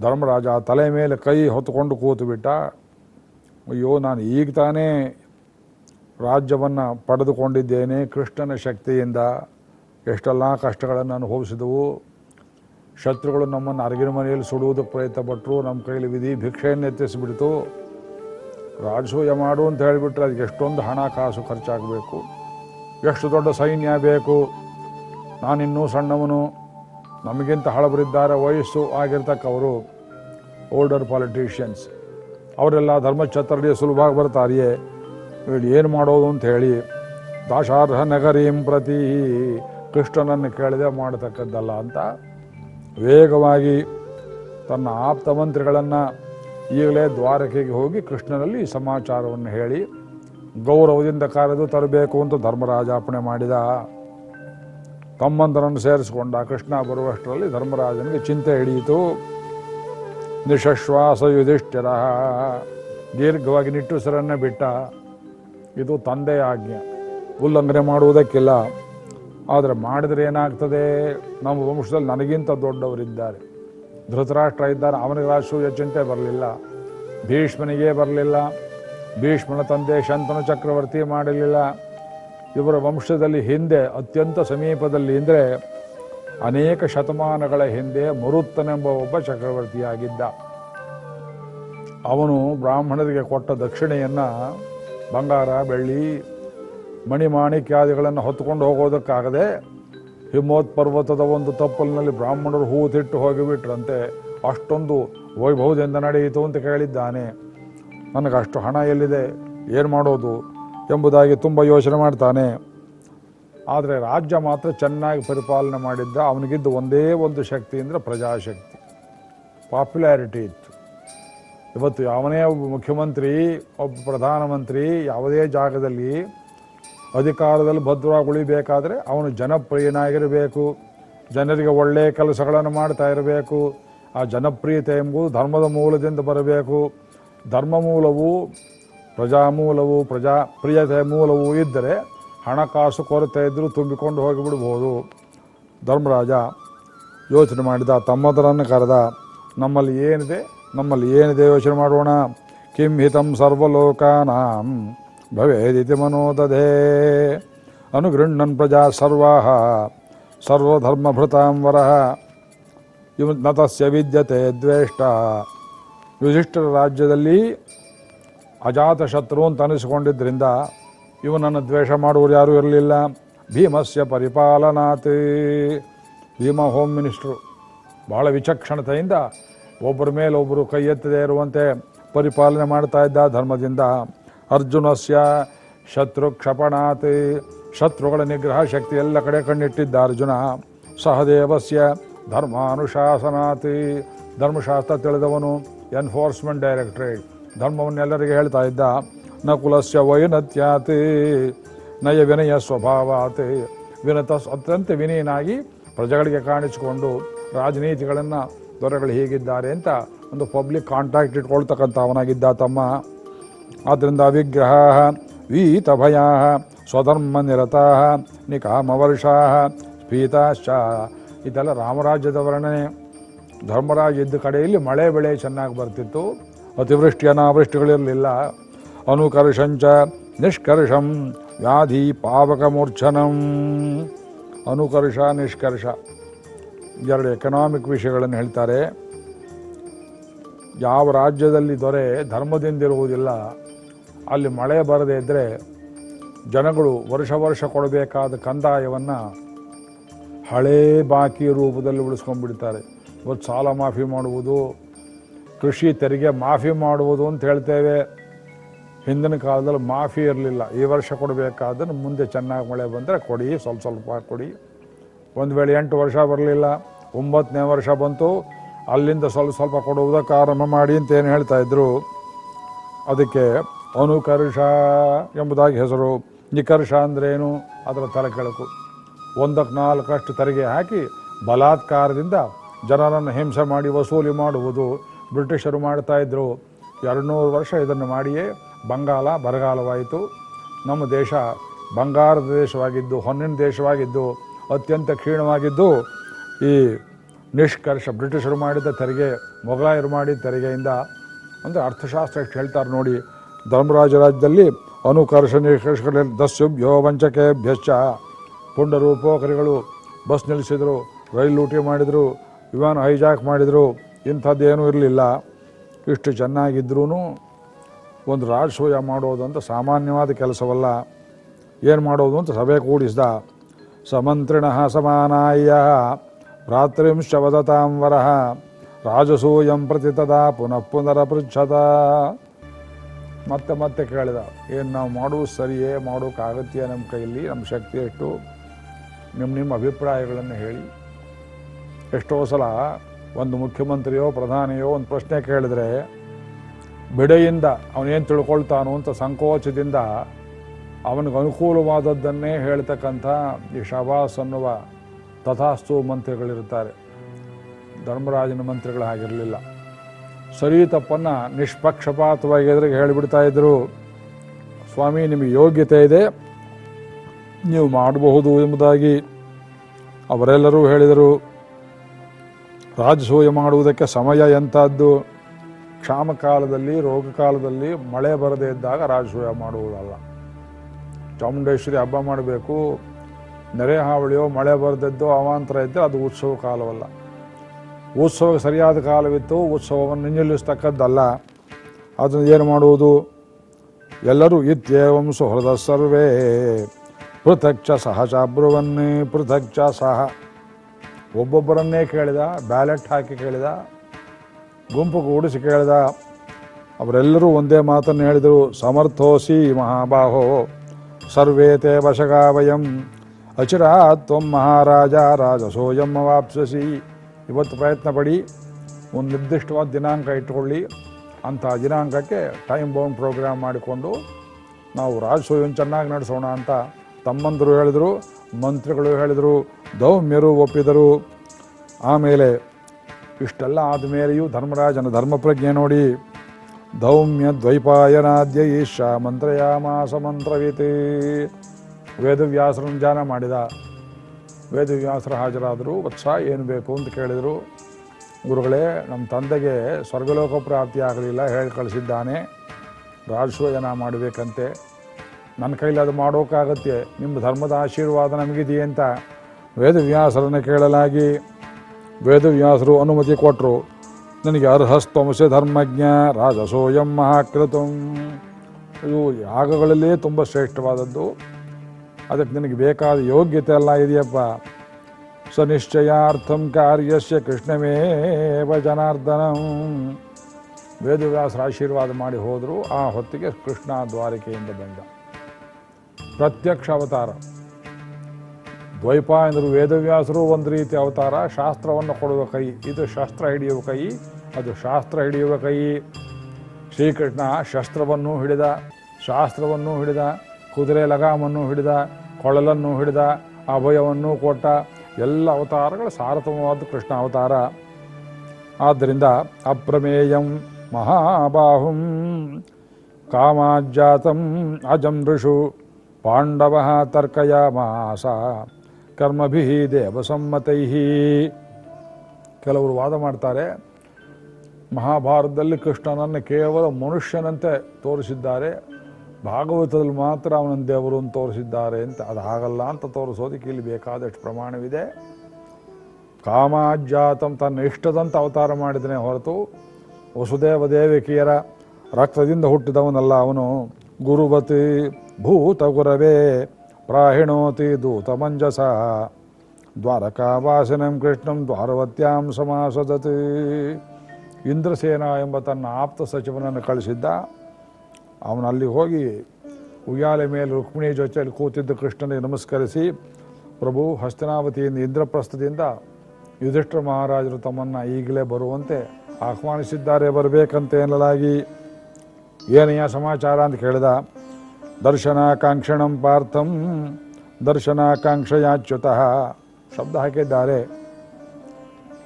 ಧರ್ಮರಾಜ ತಲೆ ಮೇಲೆ ಕೈ ಹೊತ್ತುಕೊಂಡು ಕೂತು ಬಿಟ್ಟ. ಅಯ್ಯೋ, ನಾನು ಈಗ ತಾನೇ ರಾಜ್ಯವನ್ನು ಪಡೆದುಕೊಂಡಿದ್ದೇನೆ ಕೃಷ್ಣನ ಶಕ್ತಿಯಿಂದ. ಎಷ್ಟೆಲ್ಲ ಕಷ್ಟಗಳನ್ನು ಅನುಭವಿಸಿದವು. ಶತ್ರುಗಳು ನಮ್ಮನ್ನು ಅರಗಿನ ಮನೆಯಲ್ಲಿ ಸುಡುವುದಕ್ಕೆ ಪ್ರಯತ್ನ ಪಟ್ಟರು ನಮ್ಮ ಕೈಲಿ ವಿಧಿ ಭಿಕ್ಷೆಯನ್ನು ಎತ್ತಿಸಿಬಿಡ್ತು. ರಾಜಸೂಯ ಮಾಡು ಅಂತ ಹೇಳಿಬಿಟ್ರೆ ಅದಕ್ಕೆ ಎಷ್ಟೊಂದು ಹಣ ಕಾಸು ಖರ್ಚಾಗಬೇಕು. ಎಷ್ಟು ದೊಡ್ಡ ಸೈನ್ಯ ಬೇಕು. ನಾನಿನ್ನೂ ಸಣ್ಣವನು. ನಮಗಿಂತ ಹಳಬರಿದ್ದಾರೆ, ವಯಸ್ಸು ಆಗಿರ್ತಕ್ಕವರು ಓಲ್ಡರ್ ಪಾಲಿಟಿಷಿಯನ್ಸ್ ಅವರೆಲ್ಲ ಧರ್ಮಛತ್ರರಿಗೆ ಸುಲಭವಾಗಿ ಬರ್ತಾರೆಯೇ. ಹೇಳಿ, ಏನು ಮಾಡೋದು? ಅಂತ ಹೇಳಿ ದಾಶಾರ್ಹ ನಗರೀಂ ಪ್ರತಿ, ಕೃಷ್ಣನನ್ನು ಕೇಳದೆ ಮಾಡತಕ್ಕದ್ದಲ್ಲ ಅಂತ ವೇಗವಾಗಿ ತನ್ನ ಆಪ್ತ ಮಂತ್ರಿಗಳನ್ನು ಈಗಲೇ ದ್ವಾರಕೆಗೆ ಹೋಗಿ ಕೃಷ್ಣನಲ್ಲಿ ಸಮಾಚಾರವನ್ನು ಹೇಳಿ, ಗೌರವದಿಂದ ಕರೆದು ತರಬೇಕು ಅಂತ ಧರ್ಮರಾಜ ಅಪಣೆ ಮಾಡಿದ. ತಮ್ಮಂದರನ್ನು ಸೇರಿಸಿಕೊಂಡ ಕೃಷ್ಣ ಬರುವಷ್ಟರಲ್ಲಿ ಧರ್ಮರಾಜನಿಗೆ ಚಿಂತೆ ಹಿಡಿಯಿತು. ನಿಶಶ್ವಾಸ ಯುಧಿಷ್ಠಿರ ದೀರ್ಘವಾಗಿ ನಿಟ್ಟುಸರನ್ನೇ ಬಿಟ್ಟ. ಇದು ತಂದೆಯ ಆಜ್ಞೆ. ಉಲ್ಲಂಘನೆ ಮಾಡುವುದಕ್ಕಿಲ್ಲ. ಆದರೆ ಮಾಡಿದರೆ ಏನಾಗ್ತದೆ? ನಮ್ಮ ವಂಶದಲ್ಲಿ ನನಗಿಂತ ದೊಡ್ಡವರಿದ್ದಾರೆ. ಧೃತರಾಷ್ಟ್ರ ಇದ್ದಾರೆ. ಅವನಿಗೆ ರಾಷ್ಟ್ರೀಯ ಚಿಂತೆ ಬರಲಿಲ್ಲ. ಭೀಷ್ಮನಿಗೆ ಬರಲಿಲ್ಲ. ಭೀಷ್ಮನ ತಂದೆ ಶಂತನು ಚಕ್ರವರ್ತಿ ಮಾಡಲಿಲ್ಲ ಇವರ ವಂಶದಲ್ಲಿ ಹಿಂದೆ, ಅತ್ಯಂತ ಸಮೀಪದಲ್ಲಿ ಅಂದರೆ ಅನೇಕ ಶತಮಾನಗಳ ಹಿಂದೆ ಮರುತ್ತನೆಂಬ ಒಬ್ಬ ಚಕ್ರವರ್ತಿಯಾಗಿದ್ದ. ಅವನು ಬ್ರಾಹ್ಮಣರಿಗೆ ಕೊಟ್ಟ ದಕ್ಷಿಣೆಯನ್ನು ಬಂಗಾರ, ಬೆಳ್ಳಿ ಮಣಿಮಾಣಿಕ್ಯಾದಿಗಳನ್ನು ಹೊತ್ಕೊಂಡು ಹೋಗೋದಕ್ಕಾಗದೆ ಹಿಮೋತ್ ಪರ್ವತದ ಒಂದು ತಪ್ಪಲಿನಲ್ಲಿ ಬ್ರಾಹ್ಮಣರು ಹೂ ತಿಟ್ಟು ಹೋಗಿಬಿಟ್ರಂತೆ ಅಷ್ಟೊಂದು ವೈಭವದಿಂದ ನಡೆಯಿತು ಅಂತ ಕೇಳಿದ್ದಾನೆ. ನನಗೆ ಅಷ್ಟು ಹಣ ಎಲ್ಲಿದೆ? ಏನು ಮಾಡೋದು ಎಂಬುದಾಗಿ ತುಂಬ ಯೋಚನೆ ಮಾಡ್ತಾನೆ. ಆದರೆ ರಾಜ್ಯ ಮಾತ್ರ ಚೆನ್ನಾಗಿ ಪರಿಪಾಲನೆ ಮಾಡಿದ್ದ ಅವನಿಗಿದ್ದು ಒಂದೇ ಒಂದು ಶಕ್ತಿ ಅಂದರೆ ಪ್ರಜಾಶಕ್ತಿ. ಪಾಪ್ಯುಲಾರಿಟಿ ಇತ್ತು. ಇವತ್ತು ಯಾವನೇ ಒಬ್ಬ ಮುಖ್ಯಮಂತ್ರಿ, ಒಬ್ಬ ಪ್ರಧಾನಮಂತ್ರಿ ಯಾವುದೇ ಜಾಗದಲ್ಲಿ ಅಧಿಕಾರದಲ್ಲಿ ಭದ್ರವಾಗಿ ಉಳಿಬೇಕಾದ್ರೆ ಅವನು ಜನಪ್ರಿಯನಾಗಿರಬೇಕು. ಜನರಿಗೆ ಒಳ್ಳೆಯ ಕೆಲಸಗಳನ್ನು ಮಾಡ್ತಾ ಇರಬೇಕು. ಆ ಜನಪ್ರಿಯತೆ ಎಂಬುದು ಧರ್ಮದ ಮೂಲದಿಂದ ಬರಬೇಕು. ಧರ್ಮ ಮೂಲವು ಪ್ರಜಾಮೂಲವು ಪ್ರಜಾ ಪ್ರಿಯತೆ ಮೂಲವು ಇದ್ದರೆ ಹಣಕಾಸು ಕೊರತೆ ಇದ್ದರೂ ತುಂಬಿಕೊಂಡು ಹೋಗಿಬಿಡ್ಬೋದು. ಧರ್ಮರಾಜ ಯೋಚನೆ ಮಾಡಿದ, ತಮ್ಮದರನ್ನು ಕರೆದ, ನಮ್ಮಲ್ಲಿ ಏನಿದೆ? ನಮ್ಮಲ್ಲಿ ಏನಿದೆ ಯೋಚನೆ ಮಾಡೋಣ. ಕಿಂ ಹಿತಂ ಸರ್ವಲೋಕಾನಾಂ ಭವೇದಿತಿ ಮನೋದಧೇ. ಅನುಗೃಣ್ಣನ್ ಪ್ರಜಾ ಸರ್ವಾ ಸರ್ವಧರ್ಮಭೃತಾಂ ವರಃ. ಇವ್ನ ತಸ್ಯ ವಿದ್ಯತೆ ದ್ವೇಷ್ಟ. ಯುಧಿಷ್ಠರ ರಾಜ್ಯದಲ್ಲಿ ಅಜಾತ ಶತ್ರು ಅಂತ ಅನಿಸಿಕೊಂಡಿದ್ದರಿಂದ ಇವನನ್ನು ದ್ವೇಷ ಮಾಡುವರು ಯಾರೂ ಇರಲಿಲ್ಲ. ಭೀಮಸ್ಯ ಪರಿಪಾಲನಾತಿ. Bhima home minister. ಭಾಳ ವಿಚಕ್ಷಣತೆಯಿಂದ ಒಬ್ಬರ ಮೇಲೆ ಒಬ್ಬರು ಕೈ ಎತ್ತದೇ ಇರುವಂತೆ ಪರಿಪಾಲನೆ ಮಾಡ್ತಾ ಇದ್ದ ಧರ್ಮದಿಂದ ಅರ್ಜುನಸ್ಯ ಶತ್ರು ಕ್ಷಪಣಾತಿ, ಶತ್ರುಗಳ ನಿಗ್ರಹ ಶಕ್ತಿ ಎಲ್ಲ ಕಡೆ ಕಣ್ಣಿಟ್ಟಿದ್ದ ಅರ್ಜುನ, ಸಹದೇವಸ್ಯ ಧರ್ಮಾನುಶಾಸನಾತಿ, ಧರ್ಮಶಾಸ್ತ್ರ ತಿಳಿದವನು ಎನ್ಫೋರ್ಸ್ಮೆಂಟ್ ಡೈರೆಕ್ಟ್ರೇಟ್ ಧರ್ಮವನ್ನೆಲ್ಲರಿಗೆ ಹೇಳ್ತಾ ಇದ್ದ, ನ ಕುಲಸ್ಯ ವೈನತ್ಯಾತಿ ನಯ ವಿನಯ ಸ್ವಭಾವಾತ್, ವಿನತ ಅತ್ಯಂತ ವಿನಯನಾಗಿ ಪ್ರಜೆಗಳಿಗೆ ಕಾಣಿಸಿಕೊಂಡು ರಾಜನೀತಿಗಳನ್ನು ದೊರೆಗಳು ಹೇಗಿದ್ದಾರೆ ಅಂತ ಒಂದು ಪಬ್ಲಿಕ್ ಕಾಂಟ್ಯಾಕ್ಟ್ ಇಟ್ಕೊಳ್ತಕ್ಕಂಥ ಅವನಾಗಿದ್ದ ತಮ್ಮ. ಆದ್ದರಿಂದ ವಿಗ್ರಹ ವೀತಭಯ ಸ್ವಧರ್ಮ ನಿರತಃ ನಿಕಾಮವರ್ಷಾ ಸ್ಫೀತಾಶ್ಚ, ಇದೆಲ್ಲ ರಾಮರಾಜ್ಯದ ವರ್ಣನೆ. ಧರ್ಮರಾಜ ಇದ್ದ ಕಡೆಯಲ್ಲಿ ಮಳೆ ಬೆಳೆ ಚೆನ್ನಾಗಿ ಬರ್ತಿತ್ತು. ಅತಿವೃಷ್ಟಿ, ಅನಾವೃಷ್ಟಿಗಳಿರಲಿಲ್ಲ. ಅನುಕರ್ಷಂಚ, ನಿಷ್ಕರ್ಷಂ, ವ್ಯಾಧಿ ಪಾವಕ ಮೂರ್ಛನಂ ಅನುಕರ್ಷ, ನಿಷ್ಕರ್ಷ. ಎರಡು ಎಕನಾಮಿಕ್ ವಿಷಯಗಳನ್ನು ಹೇಳ್ತಾರೆ, ಯಾವ ರಾಜ್ಯದಲ್ಲಿ ದೊರೆ ಧರ್ಮದಿಂದಿರುವುದಿಲ್ಲ, ಅಲ್ಲಿ ಮಳೆ ಬರದೇ ಇದ್ದರೆ ಜನಗಳು ವರ್ಷ ವರ್ಷ ಕೊಡಬೇಕಾದ ಕಂದಾಯವನ್ನು ಹಳೇ ಬಾಕಿ ರೂಪದಲ್ಲಿ ಉಳಿಸ್ಕೊಂಡ್ಬಿಡ್ತಾರೆ. ಇವತ್ತು ಸಾಲ ಮಾಫಿ ಮಾಡುವುದು, ಕೃಷಿ ತೆರಿಗೆ ಮಾಫಿ ಮಾಡುವುದು ಅಂತ ಹೇಳ್ತೇವೆ. ಹಿಂದಿನ ಕಾಲದಲ್ಲಿ ಮಾಫಿ ಇರಲಿಲ್ಲ. ಈ ವರ್ಷ ಕೊಡಬೇಕಾದ್ರೆ ಮುಂದೆ ಚೆನ್ನಾಗಿ ಮಳೆ ಬಂದರೆ ಕೊಡಿ, ಸ್ವಲ್ಪ ಸ್ವಲ್ಪ ಕೊಡಿ. ಒಂದು ವೇಳೆ ಎಂಟು ವರ್ಷ ಬರಲಿಲ್ಲ ಒಂಬತ್ತನೇ ವರ್ಷ ಬಂತು. ಅಲ್ಲಿಂದ ಸ್ವಲ್ಪ ಸ್ವಲ್ಪ ಕೊಡುವುದಕ್ಕೆ ಆರಂಭ ಮಾಡಿ ಅಂತ ಏನು ಹೇಳ್ತಾ ಇದ್ರು. ಅದಕ್ಕೆ ಅನುಕರ್ಷ ಎಂಬುದಾಗಿ ಹೆಸರು. ನಿಕರ್ಷ ಅಂದ್ರೇನು ಅದರ ತಲೆ ಕೆಳಕು. ಒಂದಕ್ಕೆ ನಾಲ್ಕಷ್ಟು ತೆರಿಗೆ ಹಾಕಿ ಬಲಾತ್ಕಾರದಿಂದ ಜನರನ್ನು ಹಿಂಸೆ ಮಾಡಿ ವಸೂಲಿ ಮಾಡುವುದು ಬ್ರಿಟಿಷರು ಮಾಡ್ತಾ ಇದ್ರು. ಎರಡುನೂರು ವರ್ಷ ಇದನ್ನು ಮಾಡಿಯೇ ಬಂಗಾಲ ಬರಗಾಲವಾಯಿತು. ನಮ್ಮ ದೇಶ ಬಂಗಾರದ ದೇಶವಾಗಿದ್ದು, ಹೊನ್ನಿನ ದೇಶವಾಗಿದ್ದು, ಅತ್ಯಂತ ಕ್ಷೀಣವಾಗಿದ್ದು ಈ ನಿಷ್ಕರ್ಷ ಬ್ರಿಟಿಷರು ಮಾಡಿದ ತೆರಿಗೆ, ಮೊಘಲಾಯರು ಮಾಡಿದ ತೆರಿಗೆಯಿಂದ ಅಂದರೆ ಅರ್ಥಶಾಸ್ತ್ರ ಎಷ್ಟು ಹೇಳ್ತಾರೆ ನೋಡಿ. ಧರ್ಮರಾಜ ರಾಜ್ಯದಲ್ಲಿ ಅನುಕರ್ಷ ನಿಷ್ಕರ್ಷಗಳಲ್ಲಿ ದಸ್ಯುಭ್ಯೋ ವಂಚಕೆಭ್ಯಶ್ಚ ಪುಂಡರು ಪೋಖರಿಗಳು ಬಸ್ ನಿಲ್ಲಿಸಿದರು, ರೈಲು ಲೂಟಿ ಮಾಡಿದರು, ವಿಮಾನ ಹೈಜಾಕ್ ಮಾಡಿದರು ಇಂಥದ್ದೇನೂ ಇರಲಿಲ್ಲ. ಇಷ್ಟು ಚೆನ್ನಾಗಿದ್ರೂ ಒಂದು ರಾಜಸೂಯ ಮಾಡೋದು ಅಂತ ಸಾಮಾನ್ಯವಾದ ಕೆಲಸವಲ್ಲ. ಏನು ಮಾಡೋದು ಅಂತ ಸಭೆ ಕೂಡಿಸ್ದ. ಸಮಂತ್ರಿಣ ಸಮಾನಾಯ. ಭ್ರಾತೃಂಶ್ಚ ವದತಾಂ ವರಹ ರಾಜಸೂಯಂ ಪ್ರತಿ ತದಾ ಪುನಃ ಪೃಚ್ಛದ ಮತ್ತೆ ಮತ್ತೆ ಕೇಳಿದ, ಏನು ನಾವು ಮಾಡೋ ಸರಿಯೇ ಮಾಡೋಕ್ಕಾಗತ್ಯ ನಮ್ಮ ಕೈಯಲ್ಲಿ ನಮ್ಮ ಶಕ್ತಿ ಎಷ್ಟು? ನಿಮ್ಮ ನಿಮ್ಮ ಅಭಿಪ್ರಾಯಗಳನ್ನು ಹೇಳಿ. ಎಷ್ಟೋ ಸಲ ಒಂದು ಮುಖ್ಯಮಂತ್ರಿಯೋ, ಪ್ರಧಾನಿಯೋ ಒಂದು ಪ್ರಶ್ನೆ ಕೇಳಿದ್ರೆ, ಬಿಡೆಯಿಂದ ಅವನೇನು ತಿಳ್ಕೊಳ್ತಾನೋ ಅಂತ ಸಂಕೋಚದಿಂದ ಅವನಿಗೆ ಅನುಕೂಲವಾದದ್ದನ್ನೇ ಹೇಳ್ತಕ್ಕಂಥ ಈ ಶಬಾಸ್ ಅನ್ನುವ ತಥಾಸ್ತು ಮಂತ್ರಿಗಳಿರ್ತಾರೆ ಧರ್ಮರಾಜನ ಮಂತ್ರಿಗಳು ಆಗಿರಲಿಲ್ಲ ಸರಿ ತಪ್ಪನ್ನು ನಿಷ್ಪಕ್ಷಪಾತವಾಗಿ ಎದುರಿಗೆ ಹೇಳಿಬಿಡ್ತಾ ಇದ್ದರು ಸ್ವಾಮಿ, ನಿಮಗೆ ಯೋಗ್ಯತೆ ಇದೆ. ನೀವು ಮಾಡಬಹುದು ಎಂಬುದಾಗಿ ಅವರೆಲ್ಲರೂ ಹೇಳಿದರು. ರಾಜಸೂಯ ಮಾಡುವುದಕ್ಕೆ ಸಮಯ ಎಂಥದ್ದು? ಕ್ಷಾಮಕಾಲದಲ್ಲಿ, ರೋಗಕಾಲದಲ್ಲಿ ರೋಗ ಕಾಲದಲ್ಲಿ ಮಳೆ ಬರದೇ ಇದ್ದಾಗ ರಾಜಸೂಯ ಮಾಡುವುದಲ್ಲ. ಚಾಮುಂಡೇಶ್ವರಿ ಹಬ್ಬ ಮಾಡಬೇಕು. ನೆರೆ ಹಾವಳಿಯೋ ಮಳೆ ಬರದಿದ್ದೋ ಅವಾಂತರ ಇದ್ದರೆ ಅದು ಉತ್ಸವ ಕಾಲವಲ್ಲ. ಉತ್ಸವಕ್ಕೆ ಸರಿಯಾದ ಕಾಲವಿತ್ತು, ಉತ್ಸವವನ್ನು ನಿಲ್ಲಿಸ್ತಕ್ಕದ್ದಲ್ಲ ಅದನ್ನು ಏನು ಮಾಡುವುದು? ಎಲ್ಲರೂ ಇತ್ಯೇವಂ ಸುಹೃದ ಸರ್ವೇ. ಪೃಥಕ್ ಚ ಸಹ ಚಾಬ್ರುವನ್ನೇ ಪೃಥಕ್ ಸಹ. ಒಬ್ಬೊಬ್ಬರನ್ನೇ ಕೇಳಿದ, ಬ್ಯಾಲೆಟ್ ಹಾಕಿ ಕೇಳಿದ, ಗುಂಪು ಕೂಡಿಸಿ ಕೇಳಿದ. ಅವರೆಲ್ಲರೂ ಒಂದೇ ಮಾತನ್ನು ಹೇಳಿದರು, ಸಮರ್ಥೋಸಿ ಮಹಾಬಾಹೋ. ಸರ್ವೇ ತೇ ವಶಗಾ ವಯಂ ಅಚಿರಾತ್ ತ್ವಂ ಮಹಾರಾಜ, ರಾಜಸೋಯಂ ವಾಪ್ಸಸಿ ಇವತ್ತು ಪ್ರಯತ್ನ ಪಡಿ ಒಂದು ನಿರ್ದಿಷ್ಟವಾದ ದಿನಾಂಕ ಇಟ್ಕೊಳ್ಳಿ ಅಂಥ ದಿನಾಂಕಕ್ಕೆ ಟೈಮ್ ಬೌಂಡ್ ಪ್ರೋಗ್ರಾಮ್ ಮಾಡಿಕೊಂಡು, ನಾವು ರಾಜಸೋಯನ್ ಚೆನ್ನಾಗಿ ನಡೆಸೋಣ ಅಂತ ತಮ್ಮಂದರು ಹೇಳಿದರು, ಮಂತ್ರಿಗಳು ಹೇಳಿದರು, ದೌಮ್ಯರು ಒಪ್ಪಿದರು. ಆಮೇಲೆ ಇಷ್ಟೆಲ್ಲ ಆದಮೇಲೆಯೂ ಧರ್ಮರಾಜನ ಧರ್ಮಪ್ರಜ್ಞೆ ನೋಡಿ, ದೌಮ್ಯ ದ್ವೈಪಾಯನಾದ್ಯ ಈಶಾ ಮಂತ್ರಯಾಮಾಸ ಮಂತ್ರವೀತಿ. ವೇದವ್ಯಾಸರನ್ನು ಧ್ಯಾನ ಮಾಡಿದ ವೇದವ್ಯಾಸರು ಹಾಜರಾದರು ವತ್ಸ ಏನು ಬೇಕು ಅಂತ ಕೇಳಿದರು. ಗುರುಗಳೇ, ನಮ್ಮ ತಂದೆಗೆ ಸ್ವರ್ಗಲೋಕ ಪ್ರಾಪ್ತಿ ಆಗಲಿಲ್ಲ ಹೇಳಿ ಕಳಿಸಿದ್ದಾನೆ. ರಾಜಶೋಧನ ಮಾಡಬೇಕಂತೆ. ನನ್ನ ಕೈಲಿ ಅದು ಮಾಡೋಕ್ಕಾಗತ್ತೆ ನಿಮ್ಮ ಧರ್ಮದ ಆಶೀರ್ವಾದ ನಮಗಿದೆಯೇ ಅಂತ ವೇದವ್ಯಾಸರನ್ನು ಕೇಳಲಾಗಿ ವೇದವ್ಯಾಸರು ಅನುಮತಿ ಕೊಟ್ಟರು ನನಗೆ ಅರ್ಹಸ್ತಮಸೆ ಧರ್ಮಜ್ಞ ರಾಜಸೋಯಂ ಮಹಾಕೃತಂ. ಇದು ಯಾಗಗಳಲ್ಲೇ ತುಂಬ ಶ್ರೇಷ್ಠವಾದದ್ದು. ಅದಕ್ಕೆ ನಿನಗೆ ಬೇಕಾದ ಯೋಗ್ಯತೆ ಎಲ್ಲ ಇದೆಯಪ್ಪ. ಸನಿಶ್ಚಯಾರ್ಥಂ ಕಾರ್ಯಸ್ಯ ಕೃಷ್ಣಮೇವ ಜನಾರ್ದನ. ವೇದವ್ಯಾಸರ ಆಶೀರ್ವಾದ ಮಾಡಿ ಹೋದರೂ, ಆ ಹೊತ್ತಿಗೆ ಕೃಷ್ಣ ದ್ವಾರಿಕೆಯಿಂದ ಬಂದ. ಪ್ರತ್ಯಕ್ಷ ಅವತಾರ. ದ್ವೈಪಾಯನರು ವೇದವ್ಯಾಸರು ಒಂದು ರೀತಿ ಅವತಾರ, ಶಾಸ್ತ್ರವನ್ನು ಕೊಡುವ ಕೈ. ಇದು ಶಸ್ತ್ರ ಹಿಡಿಯುವ ಕೈ, ಅದು ಶಾಸ್ತ್ರ ಹಿಡಿಯುವ ಕೈ. ಶ್ರೀಕೃಷ್ಣ ಶಸ್ತ್ರವನ್ನು ಹಿಡಿದ, ಶಾಸ್ತ್ರವನ್ನು ಹಿಡಿದ ಕುದುರೆ ಲಗಾಮನ್ನು ಹಿಡಿದ, ಕೊಳಲನ್ನು ಹಿಡಿದ, ಅಭಯವನ್ನು ಕೊಟ್ಟ ಎಲ್ಲ ಅವತಾರಗಳು ಸಾರತಮವಾದ ಕೃಷ್ಣ ಅವತಾರ. ಆದ್ದರಿಂದ ಅಪ್ರಮೇಯಂ ಮಹಾಬಾಹುಂ ಕಾಮಾಜಾತಂ ಅಜಂ ಋಷು ಪಾಂಡವ ತರ್ಕಯಾಮಾಸ ಕರ್ಮಭಿ ದೇವಸಮ್ಮತೈ. ಕೆಲವರು ವಾದ ಮಾಡ್ತಾರೆ, ಮಹಾಭಾರತದಲ್ಲಿ ಕೃಷ್ಣನನ್ನು ಕೇವಲ ಮನುಷ್ಯನಂತೆ ತೋರಿಸಿದ್ದಾರೆ ಭಾಗವತದಲ್ಲಿ ಮಾತ್ರ ಅವನನ್ನು ದೇವರು ಅಂತ ತೋರಿಸಿದ್ದಾರೆ ಅಂತ ಅದು ಹಾಗಲ್ಲ ಅಂತ ತೋರಿಸೋದಕ್ಕೆ ಇಲ್ಲಿ ಬೇಕಾದಷ್ಟು ಪ್ರಮಾಣವಿದೆ. ಕಾಮಾಜ್ಜಾತಂ ತನ್ನ ಇಷ್ಟದಂತ ಅವತಾರ ಮಾಡಿದನೇ ಹೊರತು ವಸುದೇವ ದೇವಿಕಿಯರ ರಕ್ತದಿಂದ ಹುಟ್ಟಿದವನಲ್ಲ ಅವನು. ಗುರುವತಿ ಭೂತ ಗುರವೇ ಪ್ರಾಹಿಣೋತಿ ದೂತ ಮಂಜಸ ದ್ವಾರಕಾವಾಸನಂ ಕೃಷ್ಣಂ ದ್ವಾರವತ್ಯಾಂ ಸಮಾಸದತಿ. ಇಂದ್ರಸೇನ ಎಂಬ ತನ್ನ ಆಪ್ತ ಸಚಿವನನ್ನು ಕಳಿಸಿದ್ದ. ಅವನಲ್ಲಿ ಹೋಗಿ ಉಯ್ಯಾಲೆ ಮೇಲೆ ರುಕ್ಮಿಣಿ ಜೊತೆಯಲ್ಲಿ ಕೂತಿದ್ದ ಕೃಷ್ಣನಿಗೆ ನಮಸ್ಕರಿಸಿ, ಪ್ರಭು, ಹಸ್ತನಾವತಿಯಿಂದ ಇಂದ್ರಪ್ರಸ್ಥದಿಂದ ಯುಧಿಷ್ಠರ ಮಹಾರಾಜರು ತಮ್ಮನ್ನು ಈಗಲೇ ಬರುವಂತೆ ಆಹ್ವಾನಿಸಿದ್ದಾರೆ, ಬರಬೇಕಂತ ಎನ್ನಲಾಗಿ. ಏನೆಯ ಸಮಾಚಾರ ಅಂತ ಕೇಳಿದ, ದರ್ಶನಾಕಾಂಕ್ಷಣಂ ಪಾರ್ಥಂ ದರ್ಶನಾಕಾಂಕ್ಷೆಯಾಚ್ಯುತಃ. ಶಬ್ದ ಹಾಕಿದ್ದಾರೆ,